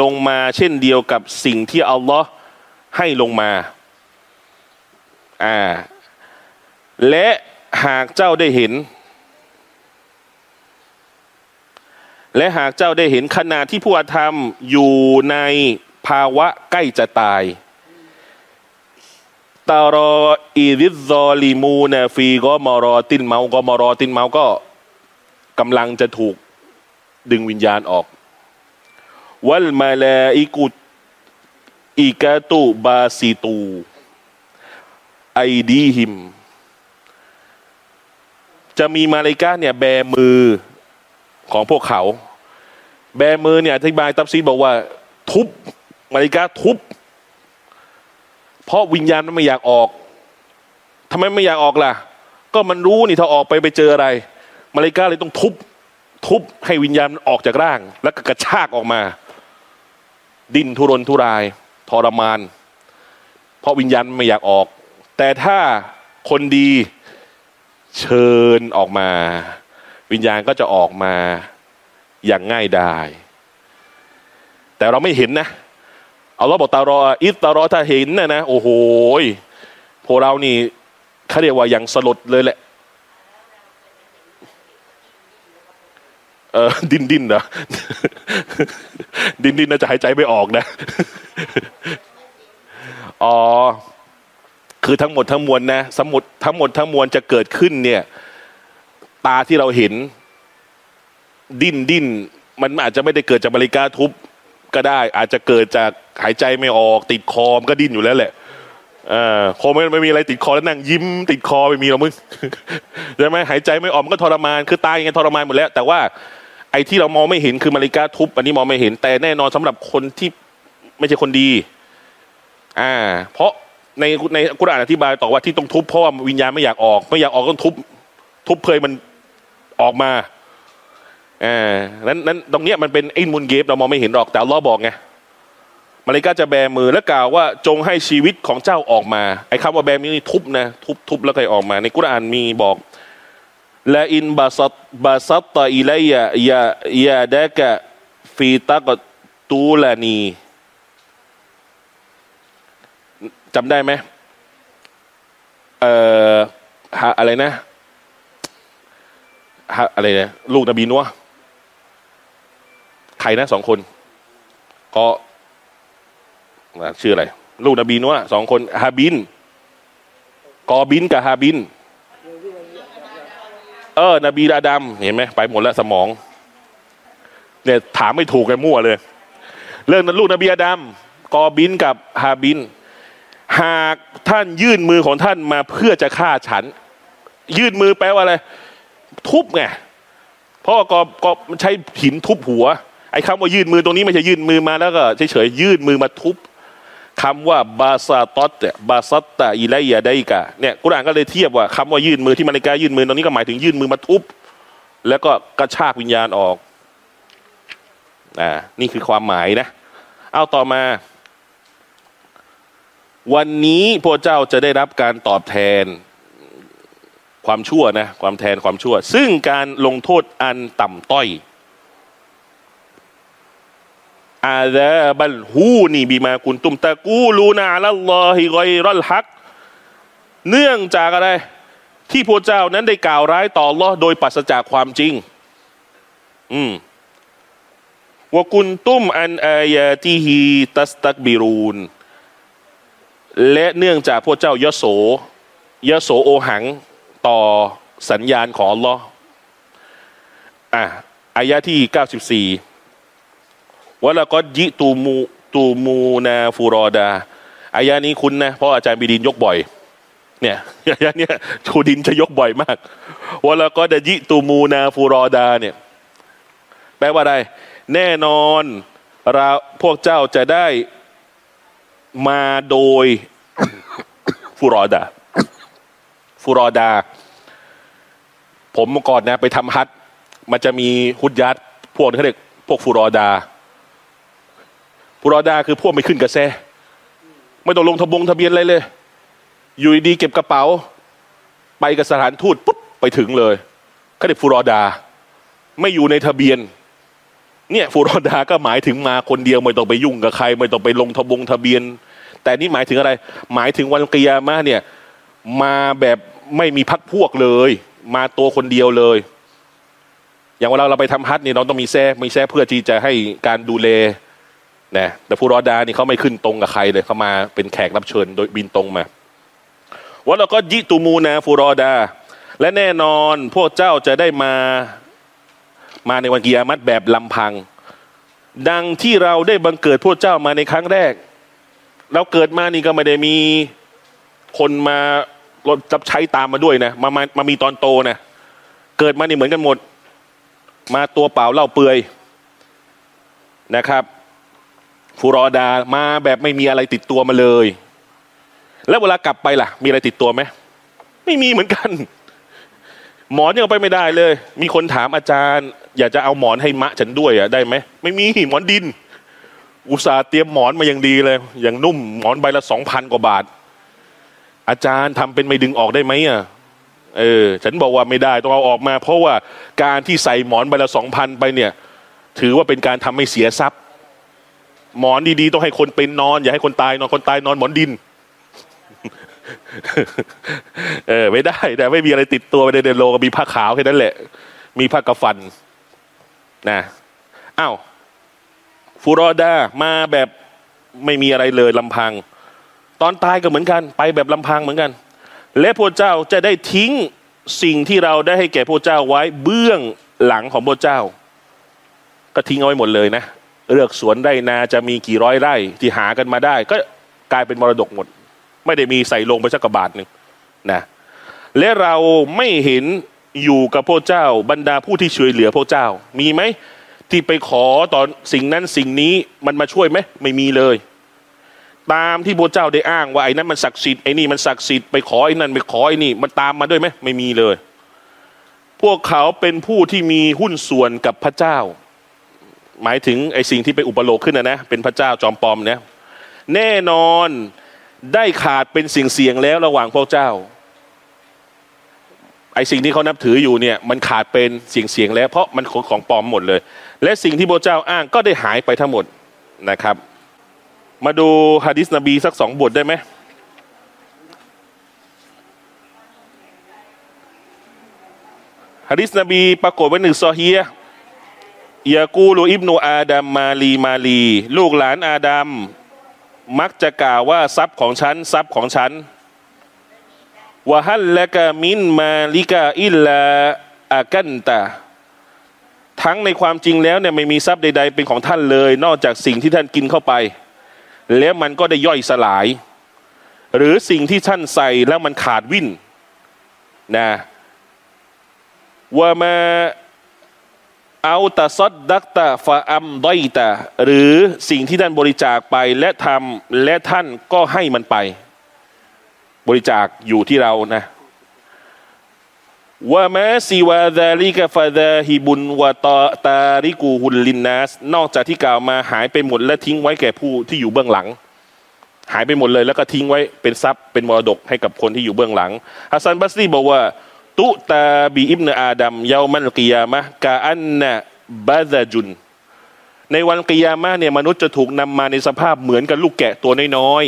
ลงมาเช่นเดียวกับสิ่งที่อัลลอฮ์ให้ลงมาอ่าและหากเจ้าได้เห็น และหากเจ้าได้เห็นขณะที่ผู้อาธรรมอยู่ในภาวะใกล้จะตาย ตารออิริซอลิมูนฟีก็มารอตินเมาก็มารอตินเมาก็กำลังจะถูกดึงวิญญาณออก วัลมาลาอิกุตอิกาตุบาซิตู ไอดีหิม จะมีมาเลกาเนี่ยแบมือของพวกเขา แบมือเนี่ยอธิบายตับซีบอกว่า ทุบมาเลกาทุบ เพราะวิญญาณมันไม่อยากออกทำไมไม่อยากออกล่ะ ก็มันรู้นี่ถ้าออกไปไปเจออะไร มาเลกาเลยต้องทุบ ทุบให้วิญญาณมันออกจากร่าง แล้วก็กระชากออกมา ดิ้นทุรนทุราย ทรมาน เพราะวิญญาณไม่อยากออก แต่ถ้าคนดีเชิญออกมา วิญญาณก็จะออกมาอย่างง่ายดาย แต่เราไม่เห็นนะ อาเราบอกตารออิตตารอถ้าเห็นนะนะโอ้โหพวกเรานี่เขาเรียกว่าอย่างสลดเลยแหละเออดินดินเหรอดินดินน่าจะหายใจไม่ออกนะอ๋อคือทั้งหมดทั้งมวลนะสมุดทั้งหมดทั้งมวลจะเกิดขึ้นเนี่ย ตาที่เราเห็น ดิ้นดิ้นมันอาจจะไม่ได้เกิดจากบริการทุบ ก็ได้ อาจจะเกิดจากหายใจไม่ออกติดคอมก็ดิ้นอยู่แล้วแหละเออคงไม่ไม่มีอะไรติดคอแล้วนั่งยิ้มติดคอไม่มีหรอกมึงใช่ไหมหายใจไม่ออกมันก็ทรมานคือตายยังไงทรมานหมดแล้ว แต่ว่าไอ้ที่เรามองไม่เห็นคือมาริกาทุบ อันนี้มองไม่เห็นแต่แน่นอนสำหรับคนที่ไม่ใช่คนดี อ่า เพราะในในกุรอานอธิบายต่อว่าที่ต้องทุบเพราะว่าวิญญาณไม่อยากออก ไม่อยากออกต้องทุบ ทุบเพยมันออกมา อ่านั้นนั้นตรงเนี้ยมันเป็นไอ้มุนเกฟเรามองไม่เห็นหรอกแต่ลลอบอกไงมาเลกาจะแบมือแล้วกล่าวว่าจงให้ชีวิตของเจ้าออกมาไอ้คำว่าแบมือนี่ทุบนะทุบทุบแล้วก็ออกมา ในกุรอานมีบอกและอินบาซัตบาซัตตาอิลัยยะยายาดะกะฟีตะกตูลานีจำได้ไหมเอ่อฮะอะไรนะฮะอะไรเนี่ยลูกนบีนัว ใครนะสองคนก็ชื่ออะไร ลูกนบีนัวสองคนฮาบิน กอบินกับฮาบิน เออ นบีอาดัมเห็นไหมไปหมดแล้วสมอง เนี่ยถามไม่ถูกกันมั่วเลย เรื่องนั้นลูกนบีอาดัมกอบินกับฮาบิน หากท่านยื่นมือของท่านมาเพื่อจะฆ่าฉัน ยื่นมือแปลว่าอะไร ทุบไงเพราะว่ากอกอใช้หินทุบหัว อ้คำว่ายื่นมือตรงนี้ไม่ใช่ยื่นมือมาแล้วก็เฉยๆยื่นมือมาทุบคำว่าบาซาตอตเนี่ยบาซัตตาอิไลยาไดกะเนี่ยกุรอานก็เลยเทียบว่าคำว่ายื่นมือที่มาเลกายื่นมือตรงนี้ก็หมายถึงยื่นมือมาทุบแล้วก็กระชากวิญญาณออกอ่านี่คือความหมายนะ เอาต่อมา วันนี้พระเจ้าจะได้รับการตอบแทนความชั่วนะ ความแทนความชั่ว ซึ่งการลงโทษอันต่ำต้อย อาดาบัลฮูนีบีมากุนตุมตะกูลูนาอัลลอฮิกอยรัลฮัก เนื่องจากอะไร ที่พระเจ้านั้นได้กล่าวร้ายต่อลอโดยปัสจากความจริง อืมวกุนตุมอันอายาติฮีตัสตักบิรูนและเนื่องจากพระเจ้ายโสยโสโอหังต่อสัญญาณของลออะอายะที่ 94 วะละก็ยิตูมูตูมูนาฟูรอดาอายะนี้คุณนะเพราะอาจารย์บิดินยกบ่อย เนี่ยอายะเนี้ชูดินจะยกบ่อยมากวะละก็ดยิตูมูนาฟูรอดาเนี่ย แปลว่าอะไร แน่นอนเราพวกเจ้าจะได้มาโดยฟูรอดาฟูรอดา ผมเมื่อก่อนนะ ไปทำฮัทมันจะมีฮุดยัดพวกนี้เขาเรียกพวกฟูรอดา ฟูรอดาคือพวกไม่ขึ้นกระแส ไม่ต้องลงทะบงทะเบียนอะไรเลย อยู่ดีๆเก็บกระเป๋า ไปกับสถานทูตปุ๊บไปถึงเลยเขาเรียกฟูรอดา ไม่อยู่ในทะเบียน เนี่ยฟูรอดาก็หมายถึงมาคนเดียวไม่ต้องไปยุ่งกับใคร ไม่ต้องไปลงทะบงทะเบียน แต่นี่หมายถึงอะไร หมายถึงวันกิยามะเนี่ย มาแบบไม่มีพักพวกเลย มาตัวคนเดียวเลย อย่างเวลาเราไปทำฮัทนี่เราต้องมีแซ่มีแซ่เพื่อที่จะให้การดูแล นะแต่ฟูรอดานี่เขาไม่ขึ้นตรงกับใครเลยเขามาเป็นแขกรับเชิญโดยบินตรงมาว่าเราก็ยิตูมูนะฟูรอดา และแน่นอนพวกเจ้าจะได้มามาในวันกิยามัตแบบลำพัง ดังที่เราได้บังเกิดพวกเจ้ามาในครั้งแรก เราเกิดมานี่ก็ไม่ได้มีคนมารถจับใช้ตามมาด้วยนะมามามามีตอนโตนะเกิดมานี่เหมือนกันหมด มาตัวเปล่าเล่าเปื่อยนะครับ ฟูรอดามาแบบไม่มีอะไรติดตัวมาเลย แล้วเวลากลับไปล่ะ มีอะไรติดตัวไหมไม่มีเหมือนกัน หมอนยังไปไม่ได้เลย มีคนถามอาจารย์ อยากจะเอาหมอนให้มะฉันด้วยอะได้ไหมไม่มีหมอนดิน อุตส่าห์เตรียมหมอนมาอย่างดีเลย อย่างนุ่มหมอนใบละสองพันกว่าบาท อาจารย์ทำเป็นไม่ดึงออกได้ไหมอะเออ ฉันบอกว่าไม่ได้ต้องเอาออกมา เพราะว่าการที่ใส่หมอนใบละสองพันไปเนี่ย ถือว่าเป็นการทำให้เสียทรัพย์ หมอนดีๆ ต้องให้คนเป็นนอน อย่าให้คนตายนอนคนตายนอนหมอนดิน เออไม่ได้ แต่ไม่มีอะไรติดตัวไปในเดนโลก็มีผ้าขาวแค่นั้นแหละ มีผ้ากระฟันนะอ้าวฟูรอดามาแบบไม่มีอะไรเลยลำพัง ตอนตายก็เหมือนกัน ไปแบบลำพังเหมือนกัน และพระเจ้าจะได้ทิ้งสิ่งที่เราได้ให้แก่พระเจ้าไว้เบื้องหลังของพระเจ้า ก็ทิ้งเอาไว้หมดเลยนะ เลือกสวนไร่นาจะมีกี่ร้อยไร่ที่หากันมาได้ ก็กลายเป็นมรดกหมด ไม่ได้มีใส่ลงไปสักกระบาทหนึ่งนะและเราไม่เห็นอยู่กับพระเจ้าบรรดาผู้ที่ช่วยเหลือพระเจ้า มีไหมที่ไปขอตอนสิ่งนั้นสิ่งนี้มันมาช่วยไหมไม่มีเลย ตามที่พระเจ้าได้อ้างว่าไอ้นั้นมันศักดิ์สิทธิ์ไอ้นี่มันศักดิ์สิทธิ์ไปขอไอ้นั่นไปขอไอ้นี่มันตามมาด้วยไหมไม่มีเลย พวกเขาเป็นผู้ที่มีหุ้นส่วนกับพระเจ้า หมายถึงไอ้สิ่งที่ไปอุปโลกขึ้นนะนะเป็นพระเจ้าจอมปลอมเนี่ยแน่นอนได้ขาดเป็นสิ่งเสียงแล้วระหว่างพวกเจ้าไอ้สิ่งที่เขานับถืออยู่เนี่ยมันขาดเป็นสิ่งเสียงแล้วเพราะมันของของปลอมหมดเลย และสิ่งที่พระเจ้าอ้างก็ได้หายไปทั้งหมดนะครับ มาดูฮะดิษนบีสักสองบทได้ไหมฮะดิษนบีปรากฏไว้หนึ่งซอฮีย์ ยากูลูอิบนูอาดัมมาลีมาลี ลูกหลานอาดัมมักจะกล่าวว่าทรัพย์ของฉันทรัพย์ของฉันวะฮัลละกะมินมาลิกาอิลลาอากันตาทั้งในความจริงแล้วเนี่ยไม่มีทรัพย์ใด ๆ เป็นของท่านเลย นอกจากสิ่งที่ท่านกินเข้าไป แล้วมันก็ได้ย่อยสลาย หรือสิ่งที่ท่านใส่แล้วมันขาดวิ่นนะว่ามา เอาตาซอดดักตาฟาอัมดอยตาหรือสิ่งที่ท่านบริจาคไปและทำและท่านก็ให้มันไป บริจาคอยู่ที่เรานะว่าแม้ซีวาดาลิกาฟาดาฮิบุนวาตาตาริกูฮุลลินนัสนอกจากที่กล่าวมาหายไปหมดและทิ้งไว้แก่ผู้ที่อยู่เบื้องหลัง หายไปหมดเลยแล้วก็ทิ้งไว้เป็นทรัพย์เป็นมรดกให้กับคนที่อยู่เบื้องหลังฮัสซันบัสรีบอกว่า ตุตาบีอิบนอาดัมเยามันกิยามะกาอันนะบาซาจุน ในวันกิยามะเนี่ยมนุษย์จะถูกนำมาในสภาพเหมือนกับลูกแกะตัวน้อย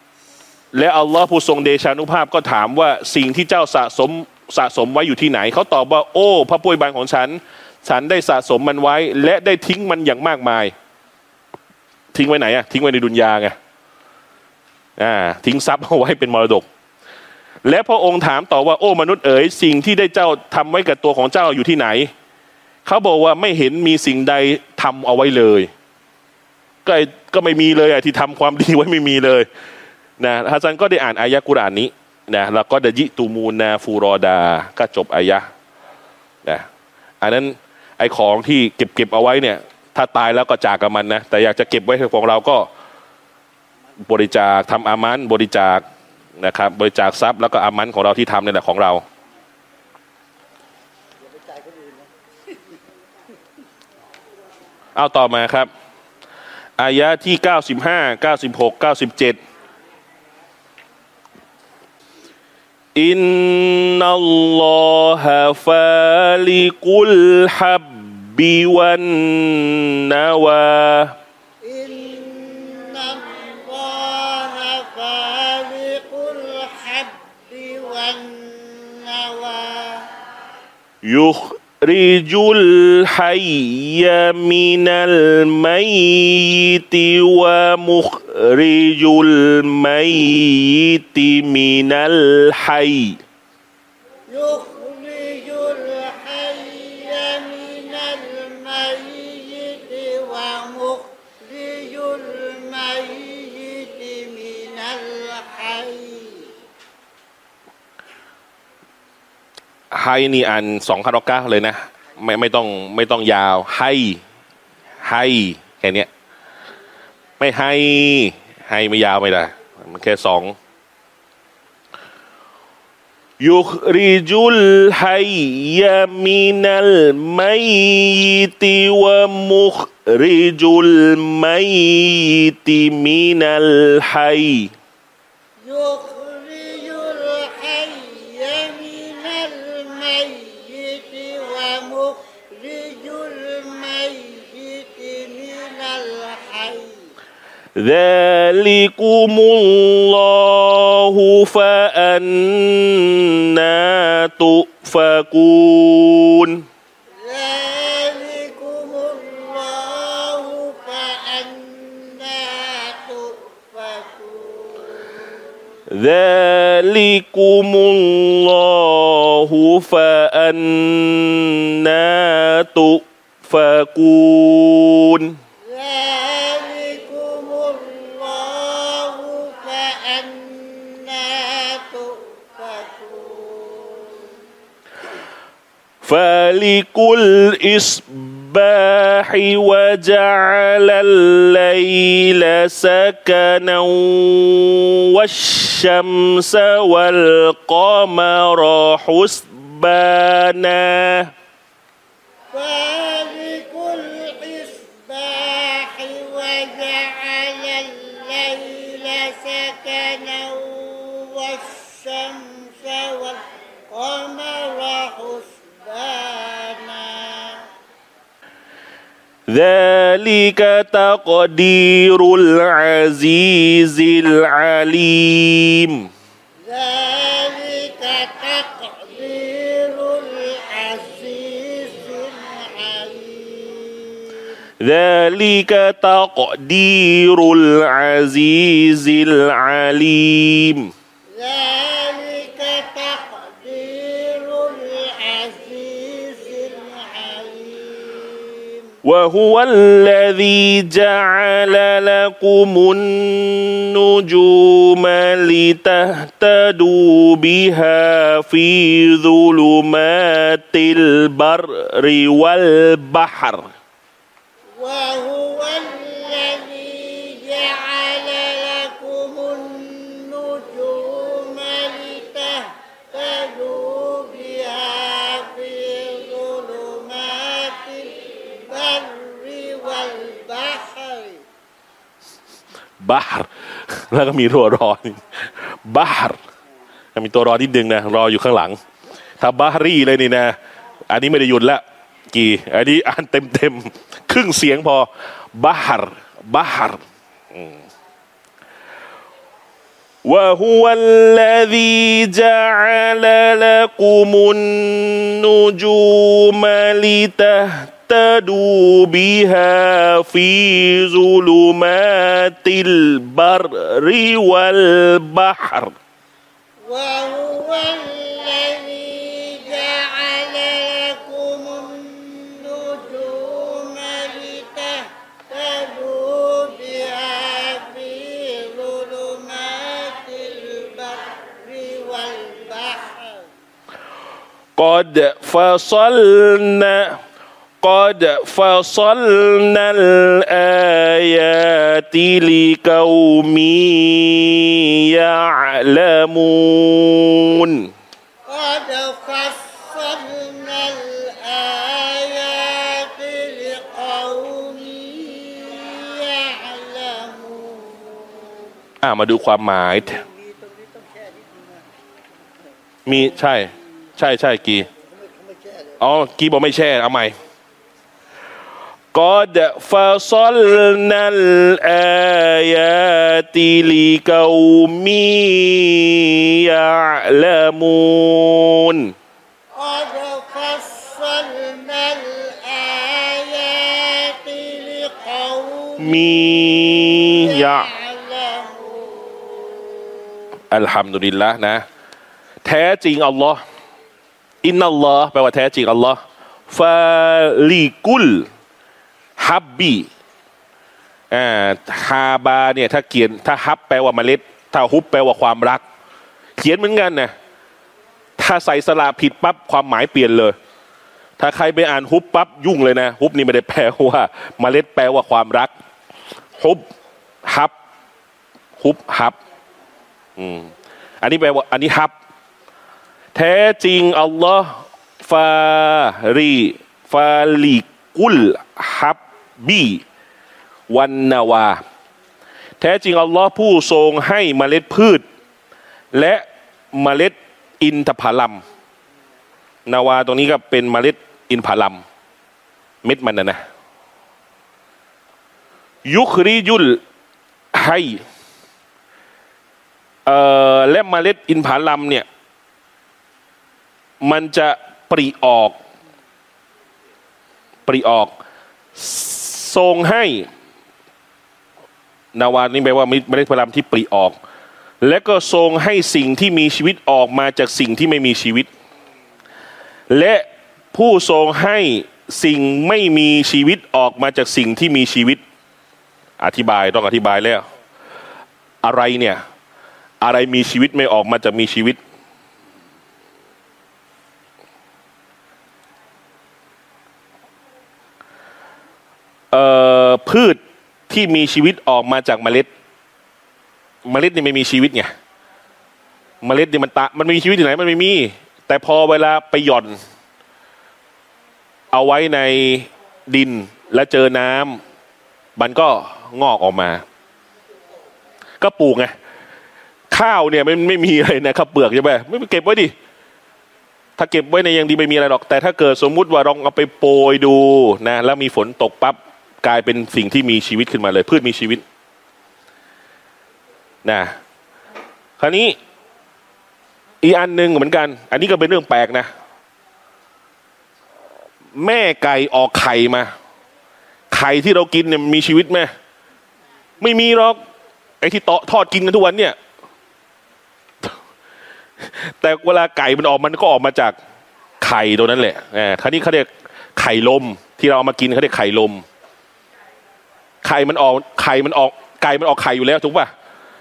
ๆ และอัลลอฮ์ผู้ทรงเดชานุภาพก็ถามว่าสิ่งที่เจ้าสะสมสะสมไว้อยู่ที่ไหน เขาตอบว่า โอ้ พระผู้บานของฉัน ฉันได้สะสมมันไว้ และได้ทิ้งมันอย่างมากมาย ทิ้งไว้ไหนอะทิ้งไว้ในดุนยาไงอ่าทิ้งทรัพย์เอาไว้เป็นมรดก และพระองค์ถามต่อว่าโอ้มนุษย์เอ๋ยสิ่งที่ได้เจ้าทำไว้กับตัวของเจ้าอยู่ที่ไหน เขาบอกว่าไม่เห็นมีสิ่งใดทำเอาไว้เลย ก็ก็ไม่มีเลยอะที่ทำความดีไว้ไม่มีเลยนะฮัสซันก็ได้อ่านอายะกุรานนี้นะแล้วก็ดยิตูมูนาฟูรอดาก็จบอายะนะอันนั้นไอของที่เก็บเก็บเอาไว้เนี่ย ถ้าตายแล้วก็จากกับมันนะแต่อยากจะเก็บไว้ของเราก็บริจาคทำอามันบริจาค นะครับ บริจาคทรัพย์แล้วก็อามันของเราที่ทำนี่แหละของเรา เอาต่อมาครับ อายะที่ 95 96 97อินนัลลอฮะฟาลิกุลฮับบิวันนาวา يخرج الحي من الميت ومخرج الميت من الحي. يخرج ให้นี่อ่านสองคาโรกะเลยนะ ไม่ไม่ต้องไม่ต้องยาว ให้ให้แค่นี้ไม่ให้ให้ไม่ยาวไม่ได้ มันแค่สองยุคริจุลไฮยามินัลไมติวะมุขริจุลไมติมินัลไฮยุ الميت ومخرج الميت من الحي ذلكم الله فأنا تؤفكون ذلكم الله فأنا تؤفكون ذلكم الله فأنا تؤفكون فالق الإصباح وجعل الليل سكنا والشمس والقمر حسبانا. ذلك تقدير العزيز العليم. ذلك تقدير العزيز العليم. ذلك تقدير العزيز العليم. وهو الذي جعل لكم النجوم لتهتدوا بها في ظلمات البر والبحر. وهو บาร์แล้วก็มีตัวรอ บาร์มีตัวรอนิดนึงนะ รออยู่ข้างหลัง ถ้าบารีเลยนี่นะ อันนี้ไม่ได้หยุดละ กี่ อันนี้อ่านเต็มเต็มครึ่งเสียงพอ บาร์บาร์วะหัวัลลซีจัลลักุมุนจูมลิตะ لتهتدوا بها في ظلمات البر والبحر وهو الذي جعل لكم النجوم لتهتدوا بها في ظلمات البر والبحر قد فصلنا قد فصلنا الآيات لقوم يعلمون قد فصلنا الآيات لقوم يعلمون อ่ามาดูความหมาย มีใช่ ใช่ใช่กีอ๋อกีบอกไม่แช่ เอาใหม่ قد فصلنا الآيات لقوم يعلمون قد فصلنا الآيات لقوم มียะ يعلمون อัลฮัมดุลิลละนะ แท้จริงอัลลอฮ์อินนัลลอฮ์แปลว่าแท้จริงอัลลอฮ์ฟาลีกุล ฮับบีอ่าฮาบาเนี่ยถ้าเขียนถ้าฮับแปลว่าเมล็ด ถ้าฮุบแปลว่าความรัก เขียนเหมือนกันนะถ้าใส่สระผิดปั๊บความหมายเปลี่ยนเลย ถ้าใครไปอ่านฮุบปั๊บยุ่งเลยนะฮุบนี่ไม่ได้แปลว่าเมล็ดแปลว่าความรักฮุบฮับฮุบฮับอืมอันนี้แปลว่าอันนี้ حب แท้จริงอัลลอฮ์ فالق فالق الحب والنوى แท้จริงอัลลอฮ์ผู้ทรงให้เมล็ดพืช และเมล็ดอินทผลัม نوى ตรงนี้ก็เป็นเมล็ดอินทผลัม เม็ดมันนะนะ ยุคริยุลให้และเมล็ดอินผลัมเนี่ย มันจะปริออก ปริออก ทรงให้ นาวานี่แปลว่าเมล็ดอินทผลัมที่ปริออก และก็ทรงให้สิ่งที่มีชีวิตออกมาจากสิ่งที่ไม่มีชีวิต และผู้ทรงให้สิ่งไม่มีชีวิตออกมาจากสิ่งที่มีชีวิต อธิบายต้องอธิบายแล้ว อะไรเนี่ย อะไรมีชีวิตไม่ออกมาจะมีชีวิต พืชที่มีชีวิตออกมาจากเมล็ด เมล็ดนี่ไม่มีชีวิตไงเมล็ดนี่มันตะมันมีชีวิตที่ไหนมันไม่มี แต่พอเวลาไปหย่อน เอาไว้ในดินแล้วเจอน้ำมันก็งอกออกมา ก็ปลูกไงข้าวเนี่ยไมันไม่มีอะไรนะข้าวเปลือกใช่ไหมไม่เก็บไว้ดิถ้าเก็บไว้ในยังดีไม่มีอะไรหรอก แต่ถ้าเกิดสมมุติว่าลองเอาไปโปรยดูนะ แล้วมีฝนตกปั๊บ กลายเป็นสิ่งที่มีชีวิตขึ้นมาเลย พืชมีชีวิตนะคราวนี้อีอันหนึ่งเหมือนกัน อันนี้ก็เป็นเรื่องแปลกนะ แม่ไก่ออกไข่มา ไข่ที่เรากินเนี่ยมีชีวิตไหมไม่มีหรอกไอ้ที่ตาะทอดกินกันทุกวันเนี่ย แต่เวลาไก่มันออกมันก็ออกมาจากไข่ตัวนั้นแหละอ่าคราวนี้เขาเรียกไข่ลม ที่เราเอามากินเขาเรียกไข่ลม ไข่มันออกไข่มันออกไก่มันออกไข่อยู่แล้วถูกป่ะ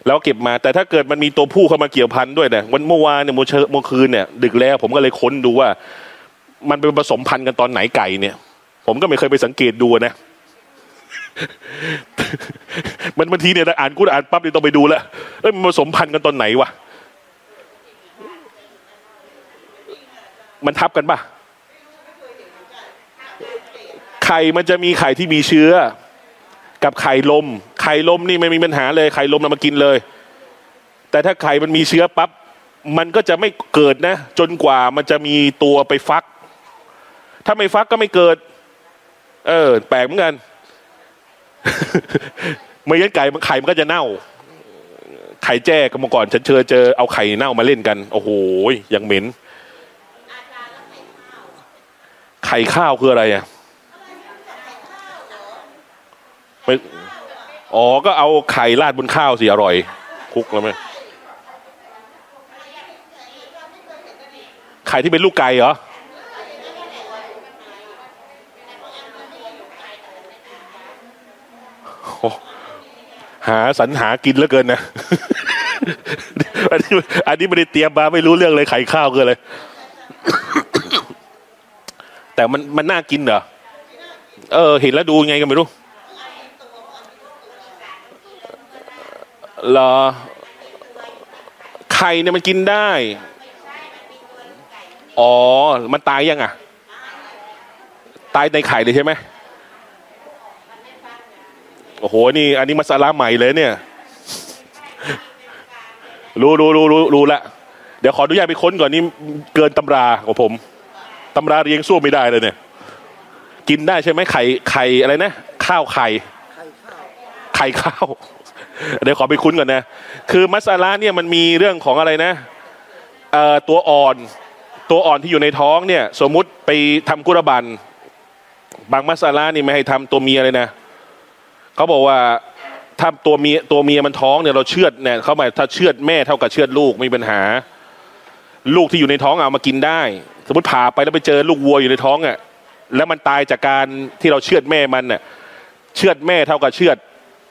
แล้วเก็บมา แต่ถ้าเกิดมันมีตัวผู้เข้ามาเกี่ยวพันด้วยเนี่ยวันเมื่อวานเนี่ยเมื่อเช้าเมื่อคืนเนี่ยดึกแล้วผมก็เลยค้นดูว่า มันเป็นผสมพันธุ์กันตอนไหนไก่เนี่ย ผมก็ไม่เคยไปสังเกตดูนะมันบางทีเนี่ยอ่านกูอ่านปั๊บเนี่ยต้องไปดูแล้วเอ้ยมันผสมพันธุ์กันตอนไหนวะมันทับกันปะไข่มันจะมีไข่ที่มีเชื้อ กับไข่ลม ไข่ลมนี่ไม่มีปัญหาเลยไข่ลมเรามากินเลย แต่ถ้าไข่มันมีเชื้อปั๊บมันก็จะไม่เกิดนะ จนกว่ามันจะมีตัวไปฟัก ถ้าไม่ฟักก็ไม่เกิด เออ แปลกเหมือนกันไม่งั้นไก่มันไข่มันก็จะเน่า ไข่แจ้ก็เมื่อก่อนฉันเชิญเจอเอาไข่เน่ามาเล่นกัน โอ้โหยังเหม็น ไข่ข้าวคืออะไรอะ ไม่อ๋อก็เอาไข่ราดบนข้าวสิอร่อยคลุกแล้วไหมไข่ที่เป็นลูกไก่เหรอโอ้หาสรรหากินแล้วเกินนะ อันนี้อันนี้ไม่ได้เตรียมมาไม่รู้เรื่องเลยไข่ข้าวคืออะไรแต่มันมันน่ากินเหรอ เออ เห็นแล้วดูไงก็ไม่รู้ เหรอไข่เนี่ยมันกินได้ อ๋อ มันตายยังอะ ตายในไข่เลยใช่ไหมโอ้โห นี่ อันนี้มาสาระใหม่เลยเนี่ย รู้รู้รู้รู้รู้ละ เดี๋ยวขออนุญาตไปค้นก่อนนี่เกินตำราของผม ตำราเรียงสู้ไม่ได้เลยเนี่ย กินได้ใช่ไหมไข่ไข่อะไรนะ ข้าวไข่ ไข่ข้าว เดี๋ยวขอไปคุ้นก่อนนะ คือมัสลาเนี่ยมันมีเรื่องของอะไรนะเอ่อตัวอ่อนตัวอ่อนที่อยู่ในท้องเนี่ย สมมุติไปทำกุรบัน บางมัสลานี่ไม่ให้ทำตัวเมียเลยนะเขาบอกว่าถ้าตัวเมียตัวเมียมันท้องเนี่ยเราเชือดเนี่ยเขาหมายถ้าเชือดแม่เท่ากับเชือดลูกไม่มีปัญหา ลูกที่อยู่ในท้องเอามากินได้ สมมติผ่าไปแล้วไปเจอลูกวัวอยู่ในท้องอะแล้วมันตายจากการที่เราเชือดแม่มันน่ะเชือดแม่เท่ากับเชือด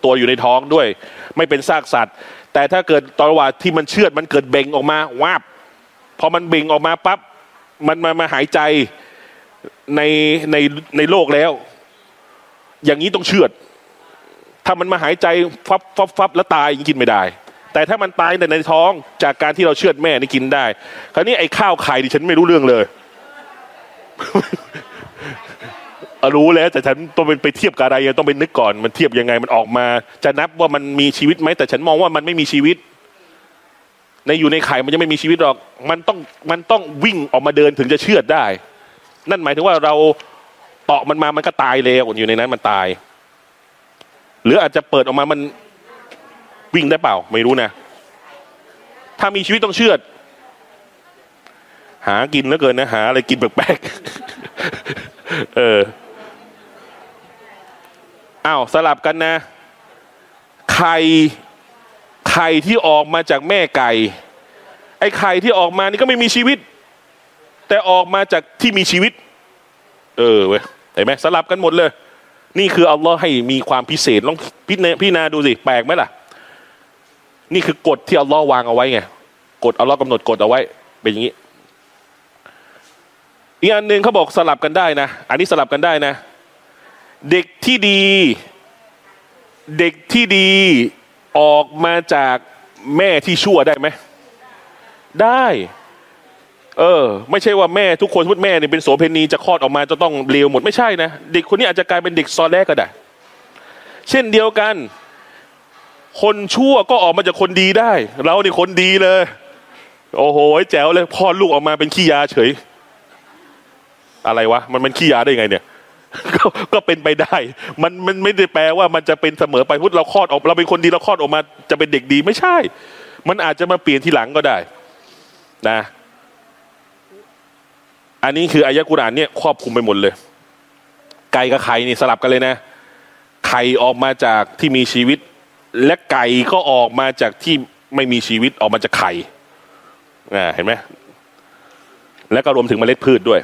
ตัวอยู่ในท้องด้วย ไม่เป็นซากสัตว์ แต่ถ้าเกิดตอนว่าที่มันเชือดมันเกิดเบ่งออกมาวาบพอมันเบ่งออกมาปั๊บมันมามาหายใจในในในโลกแล้ว อย่างนี้ต้องเชือด ถ้ามันมาหายใจฟับฟับฟับแล้วตายยังกินไม่ได้ แต่ถ้ามันตายในในท้องจากการที่เราเชือดแม่นี่กินได้ คราวนี้ไอ้ข้าวไข่ดิฉันไม่รู้เรื่องเลย รู้แล้วแต่ฉันต้องไปเทียบกับอะไรต้องไปนึกก่อนมันเทียบยังไงมันออกมา จะนับว่ามันมีชีวิตไหมแต่ฉันมองว่ามันไม่มีชีวิต ในอยู่ในไข่มันยังไม่มีชีวิตหรอก มันต้องมันต้องวิ่งออกมาเดินถึงจะเชื่อดได้ นั่นหมายถึงว่าเราเตาะมันมามันก็ตายแล้วอยู่ในนั้นมันตาย หรืออาจจะเปิดออกมามันวิ่งได้เปล่า ไม่รู้นะ ถ้ามีชีวิตต้องเชื่อด หากินแล้วเกินนะหาอะไรกินแปลกๆเออ อ้าวสลับกันนะไข่ไข่ที่ออกมาจากแม่ไก่ไอ้ไข่ที่ออกมานี่ก็ไม่มีชีวิต แต่ออกมาจากที่มีชีวิต เออเว้ยเห็นไหมสลับกันหมดเลย นี่คืออัลลอฮ์ให้มีความพิเศษลองพิจารณาพี่นาดูสิแปลกไหมล่ะ นี่คือกฎที่อัลลอฮ์วางเอาไว้ไงกฎอัลลอฮ์กำหนดกฎเอาไว้ เป็นอย่างนี้ อีกอันหนึ่งเขาบอกสลับกันได้นะ อันนี้สลับกันได้นะ เด็กที่ดี เด็กที่ดีออกมาจากแม่ที่ชั่วได้ไหม ได้ เออ ไม่ใช่ว่าแม่ทุกคนสมมติแม่เนี่ยเป็นโสเพณีจะคลอดออกมาจะต้องเลวหมดไม่ใช่นะ เด็กคนนี้อาจจะกลายเป็นเด็กซอแรกก็ได้ เช่นเดียวกัน คนชั่วก็ออกมาจากคนดีได้ เราเนี่คนดีเลย โอ้โหแจ๋วเลยพ่อลูกออกมาเป็นขี้ยาเฉย อะไรวะ มันมันขี้ยาได้ไงเนี่ย ก็ก็เป็นไปได้ มันมันไม่ได้แปลว่ามันจะเป็นเสมอไปพุทธเราคลอดออก เราเป็นคนดีเราคลอดออกมาจะเป็นเด็กดีไม่ใช่ มันอาจจะมาเปลี่ยนทีหลังก็ได้นะ อันนี้คืออายะกุรอานเนี่ยครอบคลุมไปหมดเลย ไก่กับไข่นี่สลับกันเลยนะ ไข่ออกมาจากที่มีชีวิต และไก่ก็ออกมาจากที่ไม่มีชีวิตออกมาจากไข่อ่าเห็นไหมแล้วก็รวมถึงเมล็ดพืชด้วย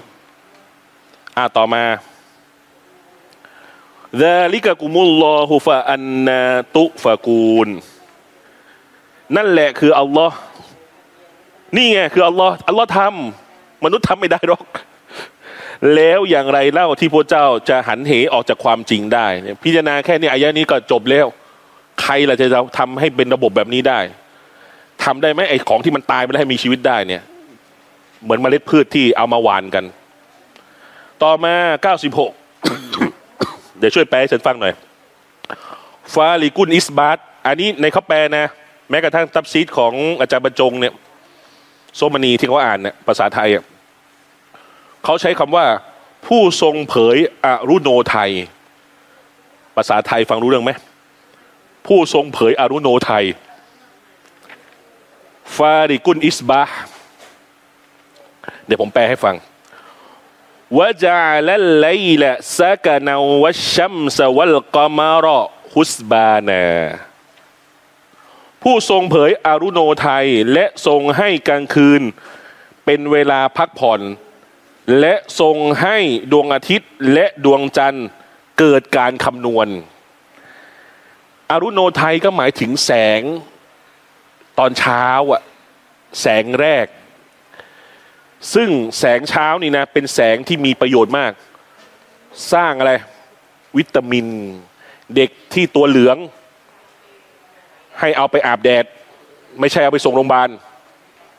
อ่าต่อมา ดาลิกะกุมุลลอฮุฟะอันนาตุฟะกูล นั่นแหละคืออัลลอฮ์นี่ไงคืออัลลอฮ์อัลลอฮ์ทำมนุษย์ทำไม่ได้หรอก แล้วอย่างไรเล่าที่พระเจ้าจะหันเหออกจากความจริงได้ พิจารณาแค่นี้อายะนี้ก็จบแล้ว ใครล่ะจะทำให้เป็นระบบแบบนี้ได้ทำได้ไหมไอ้ของที่มันตายไปแล้วให้มีชีวิตได้เนี่ย เหมือนเมล็ดพืชที่เอามาหวานกัน ต่อมา 96 เดี๋ยวช่วยแปลให้ฉันฟังหน่อย ฟาลิกุนอิสบาตอันนี้ในเขาแปลนะ แม้กระทั่งตับซีดของอาจารย์บรรจงเนี่ยโซมณีที่เขาอ่านเนี่ยภาษาไทยอะเขาใช้คำว่า ผู้ทรงเผยอรุโนไทย ภาษาไทยฟังรู้เรื่องไหม ผู้ทรงเผยอรุโนไทย ฟาริกุนอิสบาเดี๋ยวผมแปลให้ฟัง วะจาลัลไลละซะกนาวัชชัมสวัลกอมารอฮุสบานาผู้ทรงเผยอรุโนไทยและทรงให้กลางคืน เป็นเวลาพักผ่อน และทรงให้ดวงอาทิตย์และดวงจันทร์เกิดการคำนวณ อรุโนไทยก็หมายถึงแสงตอนเช้าอะแสงแรก ซึ่งแสงเช้านี่นะเป็นแสงที่มีประโยชน์มาก สร้างอะไร วิตามิน เด็กที่ตัวเหลือง ให้เอาไปอาบแดด ไม่ใช่เอาไปส่งโรงพยาบาล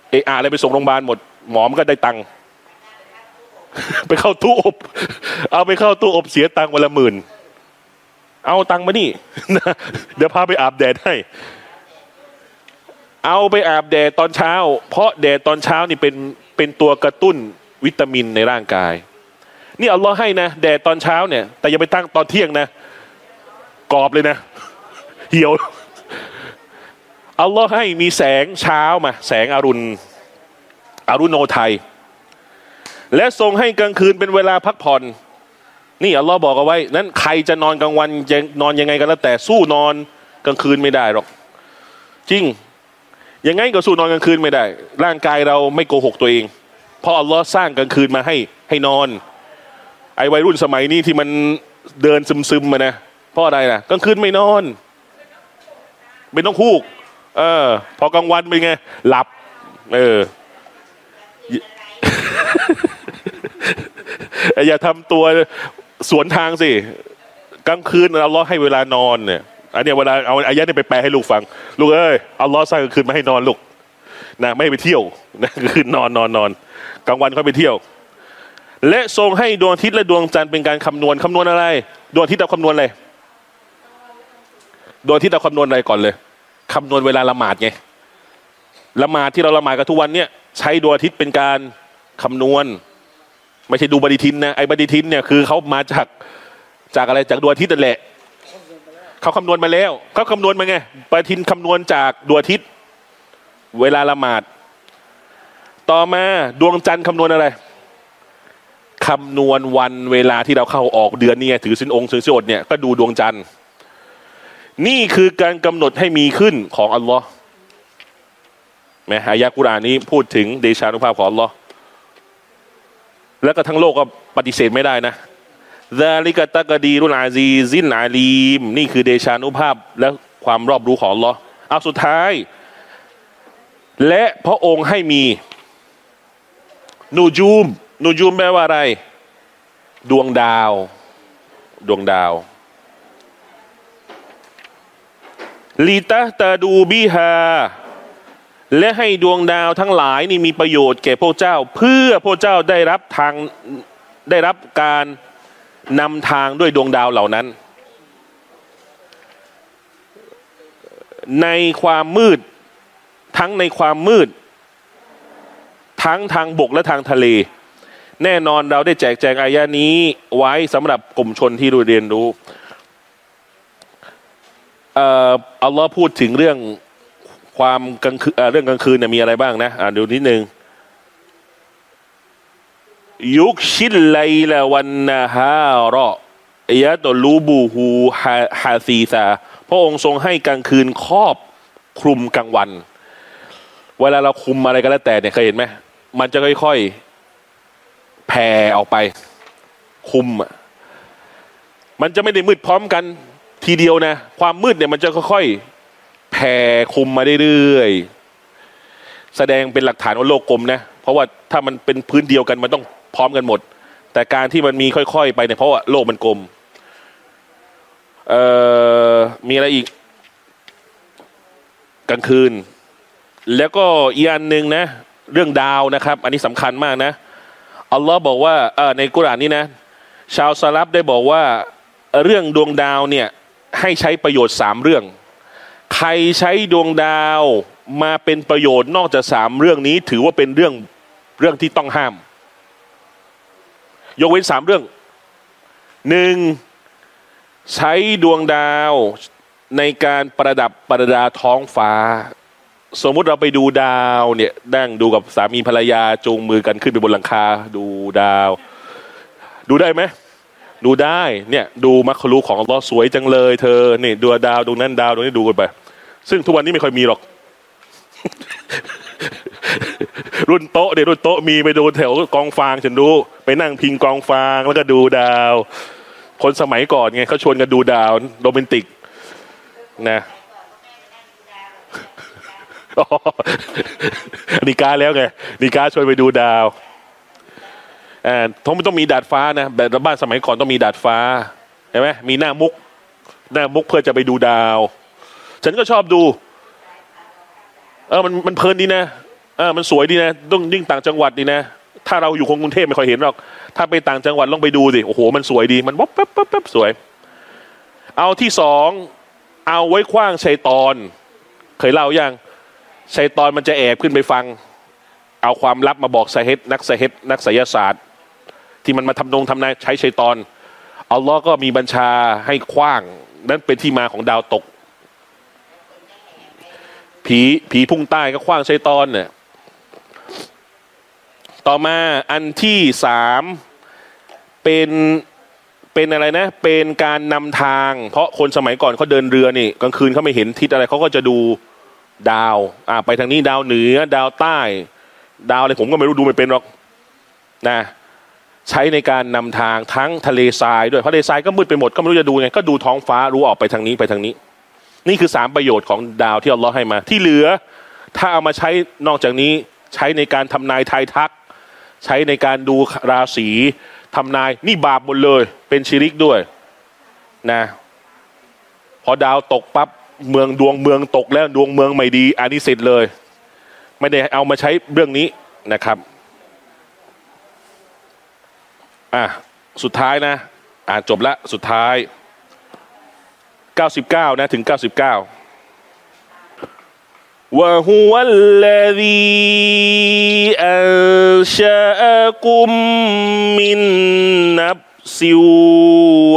เออะอะไรไปส่งโรงพยาบาลหมด หมอมนก็ได้ตังค์ไปเข้าตู้อบ เอาไปเข้าตู้อบเสียตังค์วันละหมื่น เอาตังค์มานี่เดี๋ยวพาไปอาบแดดให้ เอาไปอาบแดดตอนเช้า เพราะแดดตอนเช้านี่เป็น เป็นตัวกระตุ้นวิตามินในร่างกาย นี่อัลลอฮ์ให้นะแดดตอนเช้าเนี่ย แต่อย่าไปตั้งตอนเที่ยงนะกรอบเลยนะ เหี่ยวอัลลอฮ์ให้มีแสงเช้ามา แสงอรุณอรุณโนไทย และทรงให้กลางคืนเป็นเวลาพักผ่อน นี่อัลลอฮ์บอกเอาไว้ นั้นใครจะนอนกลางวันจะนอนยังไงก็แล้วแต่สู้นอนกลางคืนไม่ได้หรอก จริง ยังไงก็สู้นอนกลางคืนไม่ได้ ร่างกายเราไม่โกหกตัวเอง เพราะอัลลอฮ์สร้างกลางคืนมาให้ให้นอน ไอ้วัยรุ่นสมัยนี้ที่มันเดินซึมๆมานะเพราะอะไรนะกลางคืนไม่นอนเป็นต้องคูก เออ พอกลางวันเป็นไง หลับ เออ อย่าทำตัวสวนทางสิ กลางคืนอัลลอให้เวลานอนเนี่ย อันเนี้ยเวลาเอาอายะนี้ไปแปลให้ลูกฟัง ลูกเอ้ยอัลลอฮ์สร้างกลางคืนมาให้นอนลูกนะไม่ไปเที่ยวนะคืนนอนนอนนอนกลางวันค่อยไปเที่ยว และทรงให้ดวงอาทิตย์และดวงจันทร์เป็นการคำนวณคำนวณอะไร ดวงอาทิตย์เราคำนวณอะไรดวงอาทิตย์เราคำนวณอะไรก่อนเลยคำนวณเวลาละหมาดไงละหมาดที่เราละหมาดกันทุกวันเนี่ยใช้ดวงอาทิตย์เป็นการคำนวณ ไม่ใช่ดูปฏิทินนะไอ้ปฏิทินเนี่ยคือเขามาจากจากอะไรจากดวงอาทิตย์นั่นแหละ เขาคำนวณมาแล้วเขาคำนวณมาไงปฏิทินคำนวณจากดวงอาทิตย์ เวลาละหมาด ต่อมาดวงจันทร์คำนวณอะไรคำนวณวันเวลาที่เราเข้าออกเดือนเนี่ยถือสินองค์ถือสิอดเนี่ยก็ดูดวงจันทร์นี่คือการกำหนดให้มีขึ้นของอัลลอฮ์แม้อายะกุรานี้พูดถึงเดชานุภาพของอัลลอฮ์แล้วก็ทั้งโลกก็ปฏิเสธไม่ได้นะ ซาลิกตะกดีรุนอาซีซินอาลีม นี่คือเดชานุภาพและความรอบรู้ของลอเอาสุดท้าย และพระองค์ให้มี นูจูม นูจูมแปลว่าอะไร ดวงดาว ดวงดาวลีตะตาดูบิฮาและให้ดวงดาวทั้งหลายนี่มีประโยชน์แก่พวกเจ้า เพื่อพวกเจ้าได้รับทางได้รับการ นำทางด้วยดวงดาวเหล่านั้น ในความมืดทั้งในความมืด ทั้งทางบกและทางทะเล แน่นอนเราได้แจกแจงอายะนี้ไว้สำหรับกลุ่มชนที่รู้เรียนรู้เอ่ออัลลอฮ์พูดถึงเรื่องความกลางคืนเรื่องกลางคืนเนี่ยมีอะไรบ้างนะอ่าดูนิดนึง ยุคชิลไลละวันนะฮารอยะตอลูบูฮูฮาซีซาพระองค์ทรงให้กลางคืนครอบคลุมกลางวัน เวลาเราคุมอะไรก็แล้วแต่เนี่ยเคยเห็นไหมมันจะค่อยๆแผ่ออกไป คุมอะมันจะไม่ได้มืดพร้อมกันทีเดียวนะ ความมืดเนี่ยมันจะค่อยๆแผ่คุมมาเรื่อยๆแสดงเป็นหลักฐานว่าโลกกลมนะ เพราะว่าถ้ามันเป็นพื้นเดียวกันมันต้อง พร้อมกันหมด แต่การที่มันมีค่อยๆ ไปเนี่ยเพราะว่าโลกมันกลมเอ่อมีอะไรอีก กลางคืน แล้วก็อีกอันหนึ่งนะ เรื่องดาวนะครับ อันนี้สำคัญมากนะอัลลอฮ์บอกว่าเออในกุรอานนี้นะ ชาวสลับได้บอกว่า เรื่องดวงดาวเนี่ยให้ใช้ประโยชน์สามเรื่อง ใครใช้ดวงดาวมาเป็นประโยชน์นอกจากสามเรื่องนี้ ถือว่าเป็นเรื่องเรื่องที่ต้องห้าม ยกเว้นสามเรื่องหนึ่งใช้ดวงดาวในการประดับประดาท้องฟ้า สมมุติเราไปดูดาวเนี่ยนั่งดูกับสามีภรรยาจูงมือกันขึ้นไปบนหลังคา ดูดาว ดูได้ไหมดูได้เนี่ยดูมัคคลูของอัลลอฮ์สวยจังเลยเธอเนี่ยดูดาวดวงนั้นดาวดวงนี้ดูกันไป ซึ่งทุกวันนี้ไม่ค่อยมีหรอก รุ่นโต๊ะเดี๋ยวรุ่นโต๊ะมีไปดูแถวกองฟางฉันดู ไปนั่งพิงกองฟางแล้วก็ดูดาว คนสมัยก่อนไงเขาชวนกันดูดาวโรแมนติกนะอ๋อนิกาแล้วไงนิกาชวนไปดูดาวอ่าต้องต้องมีดาดฟ้านะแบบบ้านสมัยก่อนต้องมีดาดฟ้าเห็นไหมมีหน้ามุก หน้ามุกเพื่อจะไปดูดาว ฉันก็ชอบดู เออมันมันเพลินดีนะ ออมันสวยดีนะต้องยิ่งต่างจังหวัดดีนะ ถ้าเราอยู่คงกรุงเทพไม่ค่อยเห็นหรอก ถ้าไปต่างจังหวัดลองไปดูสิโอ้โห มันสวยดีมันวับปั๊บป๊บป๊บสวย เอาที่สองเอาไว้คว้างชัยตอน เคยเล่ายังชัยตอนมันจะแอบขึ้นไปฟัง เอาความลับมาบอกไซเฮตนักไซเฮตนักไสยศาสตร์ ที่มันมาทำนงทำนายใช้ชัยตอนอัลลอฮ์ก็มีบัญชาให้คว้างนั่นเป็นที่มาของดาวตกผีผีพุ่งใต้ก็คว้างชัยตอนเนี่ย ต่อมาอันที่สามเป็นเป็นอะไรนะ เป็นการนำทาง เพราะคนสมัยก่อนเขาเดินเรือนี่กลางคืนเขาไม่เห็นทิศอะไรเขาก็จะดูดาวอ่าไปทางนี้ดาวเหนือ ดาวใต้ ดาวอะไรผมก็ไม่รู้ดูไม่เป็นหรอกนะใช้ในการนำทางทั้งทะเลทรายด้วยเพราะทะเลทรายก็มืดไปหมดก็ไม่รู้จะดูไงก็ดูท้องฟ้ารู้ออกไปทางนี้ไปทางนี้ นี่คือสามประโยชน์ของดาวที่อัลลอฮ์ให้มา ที่เหลือ ถ้าเอามาใช้นอกจากนี้ใช้ในการทำนายทายทัก ใช้ในการดูราศีทำนายนี่บาปหมดเลย เป็นชิริกด้วยนะพอดาวตกปั๊บเมืองดวงเมืองตกแล้วดวงเมืองไม่ดีอันนี้เสร็จเลย ไม่ได้เอามาใช้เรื่องนี้นะครับอะสุดท้ายนะอ่านจบละสุดท้าย 99 นะ ถึง 99 وهو الذي أنشأكم من نفس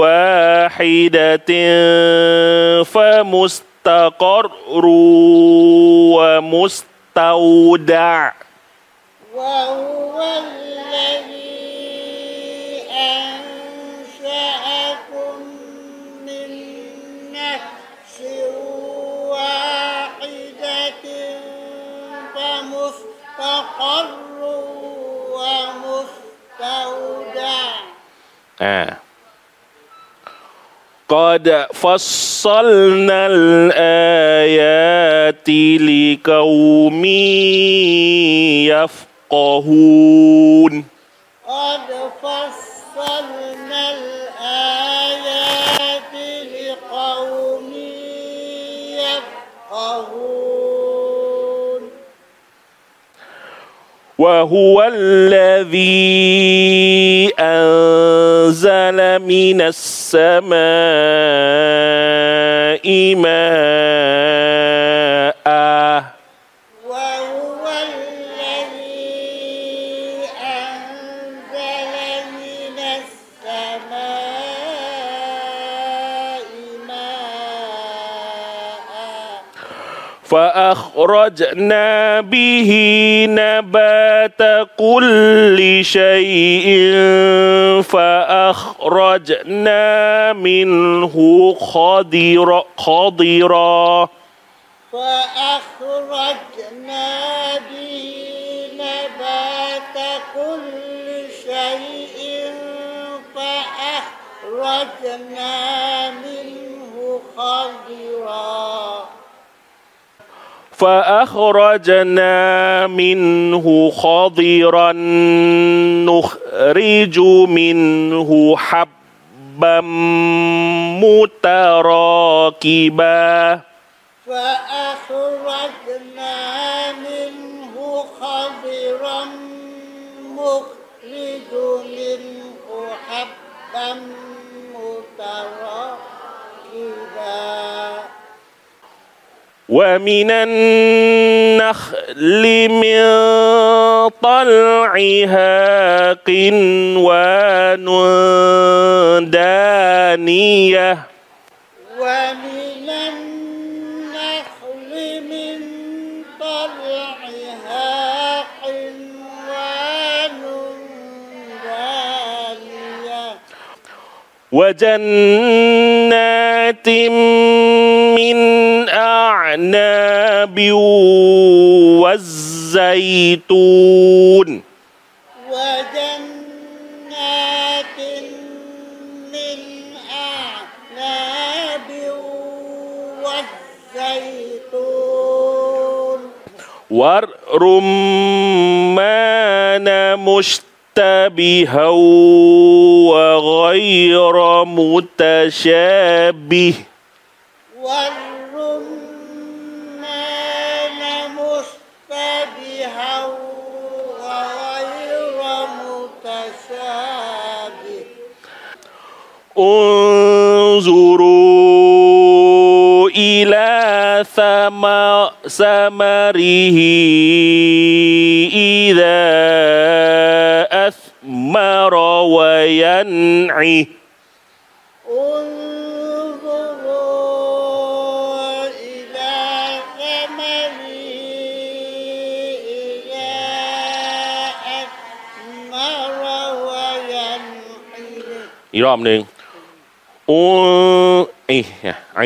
واحدة فمستقر ومستودع. وهو الذي أنشأكم من نفس واحدة فمستقر ومستودع อ่า قد فصلنا الآيات لقوم يفقهون قد فصلنا وهو الذي أنزل من السماء ماء. فأخرجنا به نبات كل شيء فأخرجنا منه خضرا خضرا. فأخرجنا به نبات كل شيء فأخرجنا فأخرجنا منه خضرا نخرج منه حبا متراكبا. فأخرجنا ومن النخل من طلعها قنوان دانية. وجنات من أعناب والزيتون. وجنات من أعناب والزيتون. والرمان مشتبها وغير متشابه. والرمان مشتبها وغير متشابه. انظروا إلى ثم- ثمره إذا أثمر وينعه انظروا إلى ثمره إذا أثمر وينعه อีกรอบหนึ่งอุไอ้ไอ้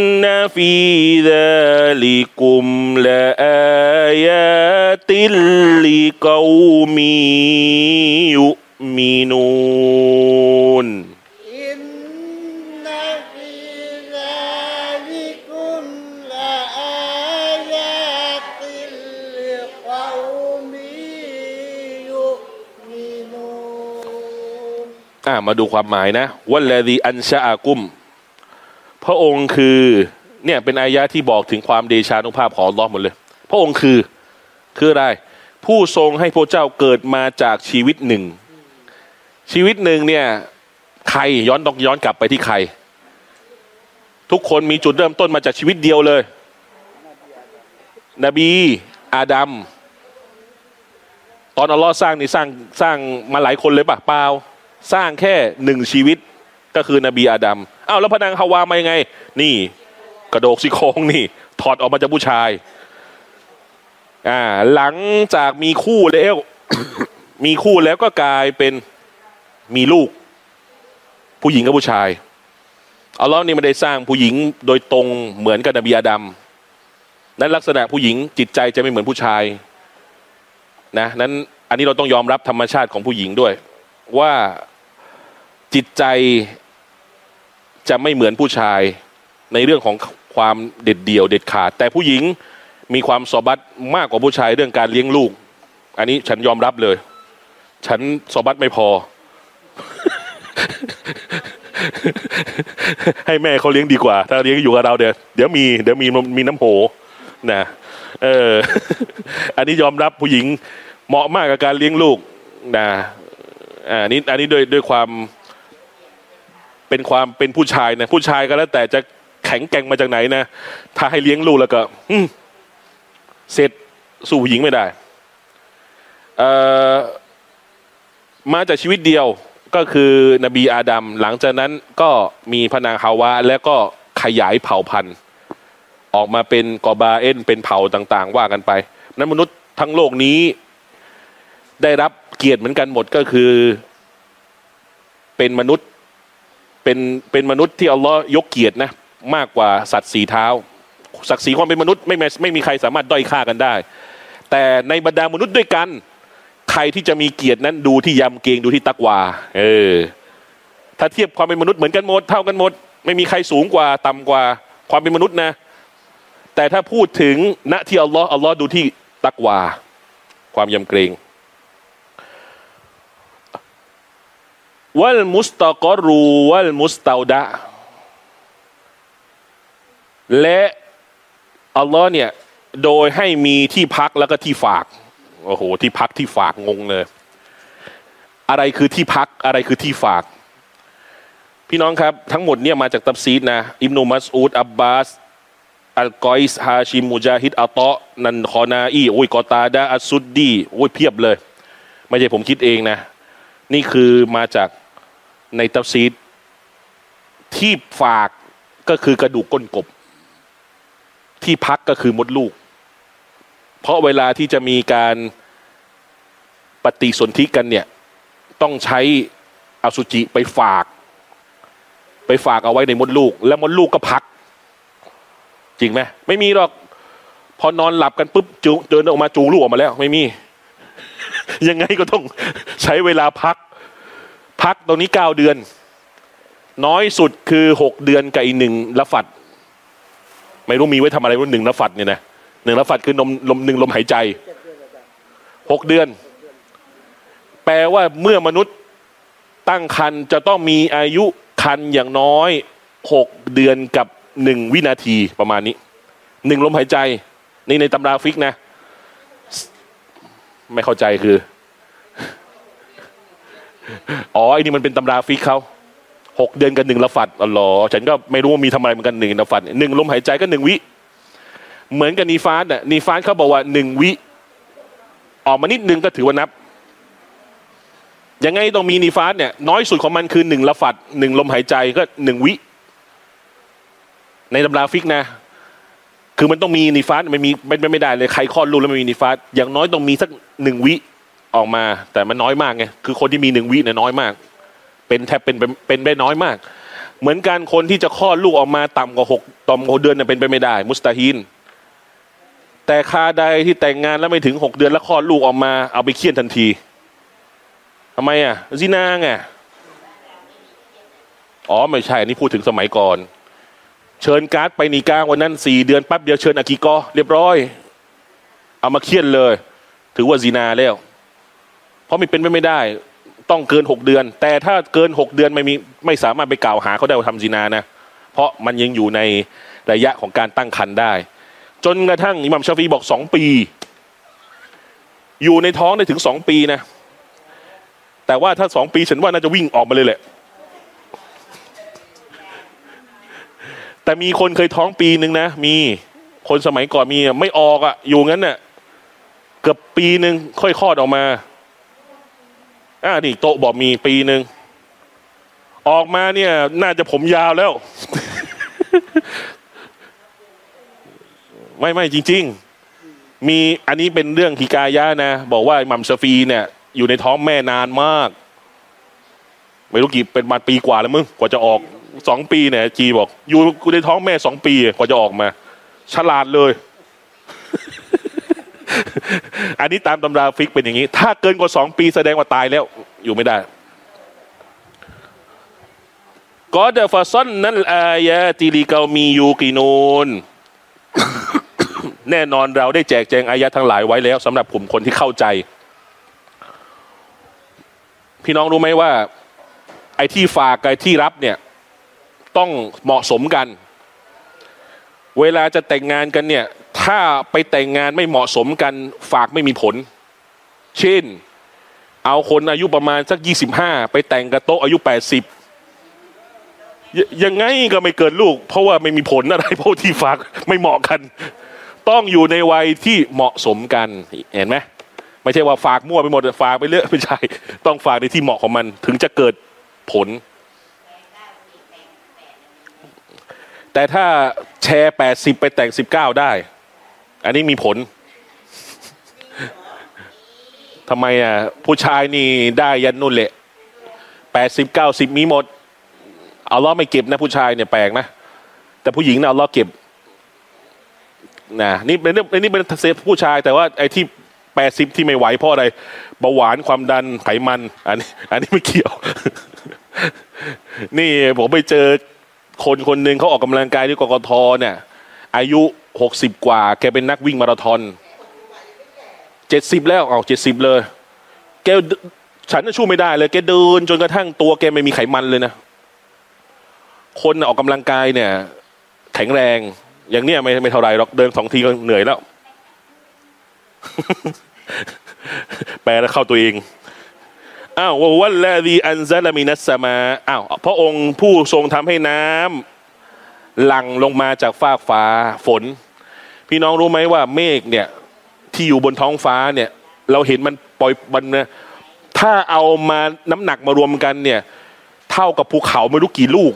นนฟีดาลิกุมละอายาติลลิกอมียุมินูน إن في ذلكم لآيات لقوم يؤمنون อ่ามาดูความหมายนะวัลลดีอันชาอากุม พระองค์คือ เนี่ยเป็นอายะที่บอกถึงความเดชานุภาพของลลอหมดเลย พระองค์คือคืออะไร ผู้ทรงให้พระเจ้าเกิดมาจากชีวิตหนึ่ง ชีวิตหนึ่งเนี่ยใครย้อนต้องย้อนกลับไปที่ใคร ทุกคนมีจุดเริ่มต้นมาจากชีวิตเดียวเลย นบีอาดัมตอนอัลลอฮ์สร้างนี่สร้างสร้างมาหลายคนเลยปะเปล่าสร้างแค่หนึ่งชีวิตก็คือนบีอาดัมอ้าวแล้วพนางฮาวามายังไง นี่ กระโดกซี่โครงนี่ ถอดออกมาจากผู้ชาย อ่า หลังจากมีคู่แล้ว มีคู่แล้วก็กลายเป็นมีลูก ผู้หญิงกับผู้ชายอัลลอฮ์นี่ไม่ได้สร้างผู้หญิงโดยตรงเหมือนกับนบีอาดัมนั้นลักษณะผู้หญิงจิตใจจะไม่เหมือนผู้ชายนะนั้นอันนี้เราต้องยอมรับธรรมชาติของผู้หญิงด้วย ว่าจิตใจจะไม่เหมือนผู้ชายในเรื่องของ ความเด็ดเดี่ยวเด็ดขาด แต่ผู้หญิงมีความสอบัตมากกว่าผู้ชายเรื่องการเลี้ยงลูก อันนี้ฉันยอมรับเลย ฉันสอบัตไม่พอ ให้แม่เขาเลี้ยงดีกว่า ถ้าเลี้ยงอยู่กับเราเดี๋ยวเดี๋ยวมีเดี๋ยวมีมีน้ำโหนะเออ อันนี้ยอมรับผู้หญิงเหมาะมากกับการเลี้ยงลูกนะอ่าอันนี้อันนี้ด้วยด้วยความเป็นความเป็นผู้ชายนะผู้ชายก็แล้วแต่จะ แข็งแกร่งมาจากไหนนะ ถ้าให้เลี้ยงลูกแล้วก็เสร็จสู้ผู้หญิงไม่ได้ มาจากชีวิตเดียวก็คือนบีอาดัมหลังจากนั้นก็มีพนางฮาวาแล้วก็ขยายเผ่าพันธุ์ ออกมาเป็นกอบาเอ็นเป็นเผ่าต่าง ๆ ว่ากันไป นั้นมนุษย์ทั้งโลกนี้ ได้รับเกียรติเหมือนกันหมดก็คือ เป็นมนุษย์เป็นเป็นมนุษย์ที่อัลลอฮ์ยกเกียรตินะ มากกว่าสัตว์สีเท้า ศักดิ์ศรีความเป็นมนุษย์ไม่ไม่ไม่มีใครสามารถด้อยค่ากันได้ แต่ในบรรดามนุษย์ด้วยกัน ใครที่จะมีเกียรตินั้นดูที่ยำเกรงดูที่ตักวา เออ ถ้าเทียบความเป็นมนุษย์เหมือนกันหมดเท่ากันหมด ไม่มีใครสูงกว่าต่ำกว่าความเป็นมนุษย์นะ แต่ถ้าพูดถึงณที่อัลลอฮ์อัลลอฮ์ดูที่ตักวา ความยำเกรงวัลมุสตะกอรูวัลมุสตาดะ และอัลลอฮ์เนี่ยโดยให้มีที่พักแล้วก็ที่ฝากโอ้โหที่พักที่ฝากงงเลย อะไรคือที่พักอะไรคือที่ฝาก พี่น้องครับ ทั้งหมดเนี่ยมาจากตับซีดนะอิบนุมัสอูดอับบาสอัลกอยส์ฮาชิมมุจาฮิดอัลตนันคอนาอีโอ้ยกอตาดาอัสซุดดีโอ้ยเพียบเลย ไม่ใช่ผมคิดเองนะ นี่คือมาจากในตับซีดที่ฝากก็คือกระดูกก้นกบ ที่พักก็คือมดลูก เพราะเวลาที่จะมีการปฏิสนธิกันเนี่ย ต้องใช้อสุจิไปฝาก ไปฝากเอาไว้ในมดลูก แล้วมดลูกก็พัก จริงไหมไม่มีหรอก พอนอนหลับกันปุ๊บจูเดินออกมาจูงลูกออกมาแล้ว ไม่มี ยังไงก็ต้องใช้เวลาพัก พักตรงนี้เก้าเดือน น้อยสุดคือหกเดือนกับอีกหนึ่งละฝัด ไม่รู้มีไว้ทำอะไรว่าหนึ่งละฝัดเนี่ยนะหนึ่งละฝัดคือนมลมหนึ่งลมหายใจหกเดือน แปลว่าเมื่อมนุษย์ตั้งคันจะต้องมีอายุคันอย่างน้อยหกเดือนกับหนึ่งวินาทีประมาณนี้หนึ่งลมหายใจ นี่ในตำราฟิกนะ ไม่เข้าใจคือ อ๋อไอ้นี่มันเป็นตำราฟิกเขา หกเดือนกับหนึ่งละฝัดอ๋อฉันก็ไม่รู้ว่ามีทำอะไรเหมือนกันหนึ่งละฝัดหนึ่งลมหายใจก็หนึ่งวิ เหมือนกับนีฟาสน่ะนีฟาสเขาบอกว่าหนึ่งวิ ออกมานิดนึงก็ถือว่านับ ยังไงต้องมีนีฟาสเนี่ยน้อยสุดของมันคือหนึ่งละฝัดหนึ่งลมหายใจก็หนึ่งวิ ในตำราฟิกฮ์นะ คือมันต้องมี نفاس ไม่มีไม่ไม่ได้เลยใครคลอดลูกแล้วไม่มี نفاس อย่างน้อยต้องมีสักหนึ่งวิออกมา แต่มันน้อยมากไงคือคนที่มีหนึ่งวิเนี่ยน้อยมาก เป็นแทบเป็นเป็นเป็นไปน้อยมาก เหมือนกันคนที่จะคลอดลูกออกมาต่ำกว่าหกต่ำกว่าหกเดือนเนี่ยเป็นไปไม่ได้ มุสตาฮินแต่คาใดที่แต่งงานแล้วไม่ถึงหกเดือนแล้วคลอดลูกออกมาเอาไปเฆี่ยนทันทีทำไม الزنا ไงอ๋อไม่ใช่นนี้พูดถึงสมัยก่อน เชิญการ์ดไปนีกลางวันนั้นสี่เดือนปั๊บเดียวเชิญอากิกอเรียบร้อย เอามาเคี่ยนเลย ถือว่าซีนาแล้ว เพราะมันเป็นไปไม่ได้ ต้องเกินหกเดือน แต่ถ้าเกินหกเดือนไม่มีไม่สามารถไปกล่าวหาเขาได้ว่าทำซีนานะ เพราะมันยังอยู่ในระยะของการตั้งครรภ์ได้ จนกระทั่งอิหมัมชาฟีบอกสองปี อยู่ในท้องได้ถึงสองปีนะ แต่ว่าถ้าสองปีฉันว่าน่าจะวิ่งออกมาเลยแหละ แต่มีคนเคยท้องปีหนึ่งนะ มีคนสมัยก่อนมีไม่ออกอะอยู่งั้นน่ะเกือบปีหนึ่งค่อยคลอดออกมา อ่านี่โตะบอกมีปีหนึ่งออกมาเนี่ย น่าจะผมยาวแล้ว ไม่ไม่จริง ๆ มีอันนี้เป็นเรื่องฮิกายะนะ บอกว่ามัมชาฟีเนี่ย อยู่ในท้องแม่นานมาก ไม่รู้กี่เป็นมาปีกว่าแล้วมึงกว่าจะออกสองปีเนี่ย จีบอก อยู่ในท้องแม่สองปีกว่าจะออกมา ฉลาดเลย อันนี้ตามตำราฟิกเป็นอย่างนี้ ถ้าเกินกว่าสองปีแสดงว่าตายแล้ว อยู่ไม่ได้ก็เดฟาซอนนั่นอายะติลิกามียูกินูนแน่นอนเราได้แจกแจงอายะทั้งหลายไว้แล้วสำหรับกลุ่มคนที่เข้าใจ พี่น้องรู้ไหมว่า ไอ้ที่ฝากกับไอ้ที่รับเนี่ย ต้องเหมาะสมกัน เวลาจะแต่งงานกันเนี่ย ถ้าไปแต่งงานไม่เหมาะสมกันฝากไม่มีผล เช่น เอาคนอายุประมาณสักยี่สิบห้าไปแต่งกับโต๊ะอายุแปดสิบยังไงก็ไม่เกิดลูก เพราะว่าไม่มีผลอะไรเพราะที่ฝากไม่เหมาะกัน ต้องอยู่ในวัยที่เหมาะสมกันเห็นไหมไม่ใช่ว่าฝากมั่วไปหมดฝากไปเรื่อยไม่ใช่ ต้องฝากในที่เหมาะของมัน ถึงจะเกิดผล แต่ถ้าแชร์แปดสิบไปแต่งสิบเก้าได้ อันนี้มีผลทำไมอะผู้ชายนี่ได้ยันนุ่นแหละแปดสิบเก้าสิบมีหมดเอาล้อไม่เก็บนะผู้ชายเนี่ยแปลกนะแต่ผู้หญิงเนะเอาล้อเก็บนะนี่เป็นนี่เป็นเซฟผู้ชาย แต่ว่าไอ้ที่แปดสิบที่ไม่ไหวเพราะอะไรเบาหวานความดันไขมัน อันนี้ อันนี้ไม่เกี่ยว นี่ผมไปเจอคนคนหนึ่งเขาออกกำลังกายที่กกทเนี่ย อายุ หกสิบกว่า แกเป็นนักวิ่งมาราธอนเจ็ดสิบแล้วเอาเจ็ดสิบเลย แกฉันช่วยไม่ได้เลย แกเดินจนกระทั่งตัวแกไม่มีไขมันเลยนะ คนออกกำลังกายเนี่ย แข็งแรง อย่างเนี้ยไม่ไม่เท่าไรหรอกเดินสองทีก็เหนื่อยแล้ว แปลแล้วเข้าตัวเองอ้าววันละดีอันซาลามินัสมาอ้าวพระองค์ผู้ทรงทำให้น้ำ หลั่งลงมาจากฟากฟ้าฝน พี่น้องรู้ไหมว่าเมฆเนี่ยที่อยู่บนท้องฟ้าเนี่ยเราเห็นมันปล่อยมันนะถ้าเอามาน้ำหนักมารวมกันเนี่ยเท่ากับภูเขาไม่รู้กี่ลูก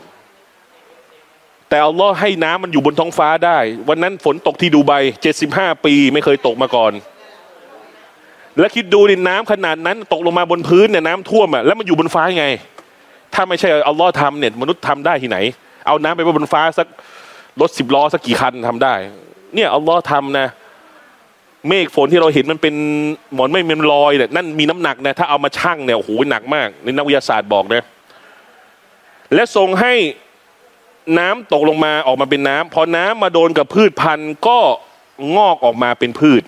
แต่อัลลอฮ์ให้น้ำมันอยู่บนท้องฟ้าได้ วันนั้นฝนตกที่ดูไบเจ็ดสิบห้าปีไม่เคยตกมาก่อน แล้วคิดดูดิน้ำขนาดนั้นตกลงมาบนพื้นเนี่ยน้ำท่วมอะแล้วมันอยู่บนฟ้าไง ถ้าไม่ใช่อัลลอฮ์ทำเนี่ยมนุษย์ทำได้ที่ไหน เอาน้ำไปไว้บนฟ้าสักรถสิบล้อสักกี่คันทำได้ เนี่ยอัลลอฮ์ทำนะ เมฆฝนที่เราเห็นมันเป็นหมอนไม่เป็นรอยเนี่ยนั่นมีน้ำหนักนะถ้าเอามาชั่งเนี่ยโอ้โหหนักมากในนักวิทยาศาสตร์บอกนะและทรงให้น้ำตกลงมาออกมาเป็นน้ำพอน้ำมาโดนกับพืชพันธุ์ก็งอกออกมาเป็นพืช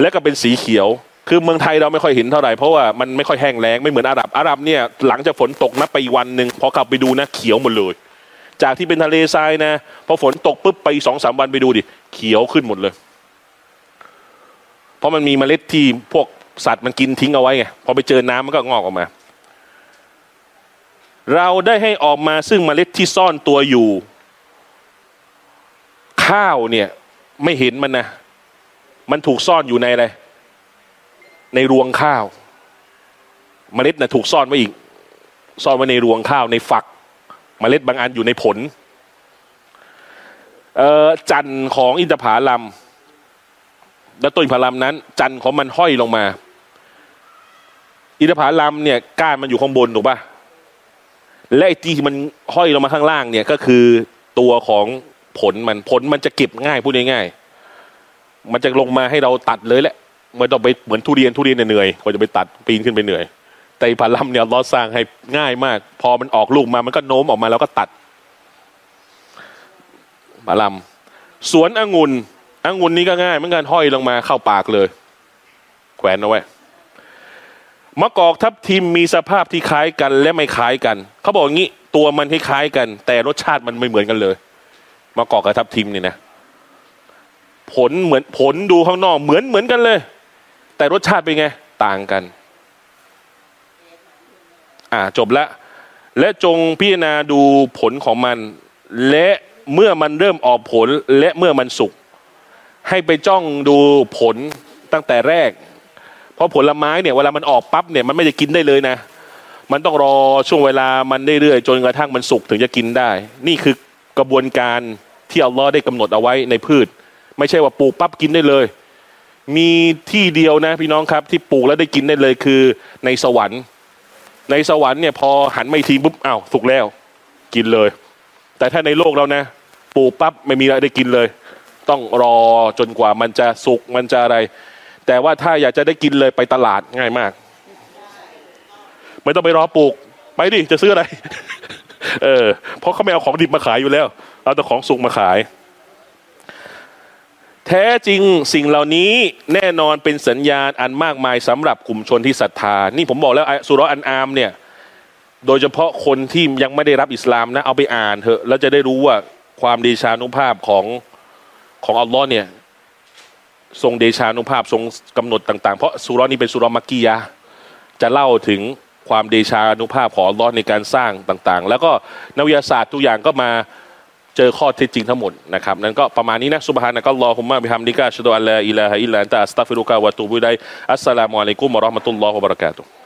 และก็เป็นสีเขียว คือเมืองไทยเราไม่ค่อยเห็นเท่าไหร่เพราะว่ามันไม่ค่อยแห้งแล้งไม่เหมือนอาหรับอาหรับเนี่ยหลังจากฝนตกนับไปวันหนึ่งพอกลับไปดูนะเขียวหมดเลย จากที่เป็นทะเลทรายนะพอฝนตกปุ๊บไปสองสามวันไปดูดิเขียวขึ้นหมดเลย เพราะมันมีเมล็ดที่พวกสัตว์มันกินทิ้งเอาไว้ไงพอไปเจอน้ำมันก็งอกออกมา เราได้ให้ออกมาซึ่งเมล็ดที่ซ่อนตัวอยู่ ข้าวเนี่ยไม่เห็นมันนะมันถูกซ่อนอยู่ในอะไร ในรวงข้าว เมล็ดนะ่ะถูกซ่อนไว้อีก ซ่อนไว้ในรวงข้าวในฝัก เมล็ดบางอันอยู่ในผลจันของอินทผลัมและต้นผาลัมนั้น จันของมันห้อยลงมา อินทผลัมเนี่ยก้านมันอยู่ข้างบนถูกปะและไอ้ที่มันห้อยลงมาข้างล่างเนี่ยก็คือตัวของผลมันผลมันจะเก็บง่ายพูดง่ายๆมันจะลงมาให้เราตัดเลยแหละ ไม่ต้องไปเหมือนทุเรียนทุเรียนเหนื่อยกว่าจะไปตัดปีนขึ้นไปเหนื่อย แต่ผลัมเนี่ยลอสร้างให้ง่ายมาก พอมันออกลูกมามันก็โน้มออกมาแล้วก็ตัดผลัมสวนองุ่นองุ่นนี้ก็ง่ายเหมือนกันห้อยลงมาเข้าปากเลย แขวนเอาไว้มะกอกทับทิมมีสภาพที่คล้ายกันและไม่คล้ายกัน เขาบอกอย่างนี้ตัวมันคล้ายกัน แต่รสชาติมันไม่เหมือนกันเลยมะกอกกับทับทิมนี่นะ ผลเหมือนผลดูข้างนอกเหมือนเหมือนกันเลย แต่รสชาติเป็นไง ต่างกัน อ่าจบแล้วและจงพิจารณาดูผลของมัน และเมื่อมันเริ่มออกผลและเมื่อมันสุก ให้ไปจ้องดูผลตั้งแต่แรก เพราะผลไม้เนี่ยเวลามันออกปั๊บเนี่ยมันไม่จะกินได้เลยนะ มันต้องรอช่วงเวลามันเรื่อยๆจนกระทั่งมันสุกถึงจะกินได้ นี่คือกระบวนการที่อัลลอฮ์ได้กำหนดเอาไว้ในพืช ไม่ใช่ว่าปลูกปั๊บกินได้เลย มีที่เดียวนะพี่น้องครับที่ปลูกแล้วได้กินได้เลยคือในสวรรค์ ในสวรรค์เนี่ยพอหันไม่ทีปุ๊บอ้าวสุกแล้ว กินเลย แต่ถ้าในโลกเรานะปลูกปั๊บไม่มีอะไรได้กินเลย ต้องรอจนกว่ามันจะสุกมันจะอะไร แต่ว่าถ้าอยากจะได้กินเลยไปตลาดง่ายมาก ไม่ต้องไปรอปลูก ไปดิจะซื้ออะไร เออเพราะเขาไม่เอาของดิบมาขายอยู่แล้ว เอาแต่ของสุกมาขาย แท้จริงสิ่งเหล่านี้แน่นอนเป็นสัญญาณอันมากมายสำหรับกลุ่มชนที่ศรัทธา นี่ผมบอกแล้วสุรอันอามเนี่ยโดยเฉพาะคนที่ยังไม่ได้รับอิสลามนะเอาไปอ่านเถอะแล้วจะได้รู้ว่าความเดชานุภาพของของอัลลอฮ์เนี่ยทรงเดชานุภาพทรงกำหนดต่างๆ เพราะซูเราะฮ์นี้เป็นซูเราะฮ์มักกียะฮ์จะเล่าถึงความเดชานุภาพของอัลลอฮ์ในการสร้างต่างๆ แล้วก็นักวิทยาศาสตร์ทุกอย่างก็มา เจอข้อเท็จจริงทั้งหมดนะครับนั่นก็ประมาณนี้นะ سبحانك اللهم وبحمدك أشهد أن لا إله إلا الله أستغفرك وأتوب إليك السلام عليكم ورحمة الله وبركاته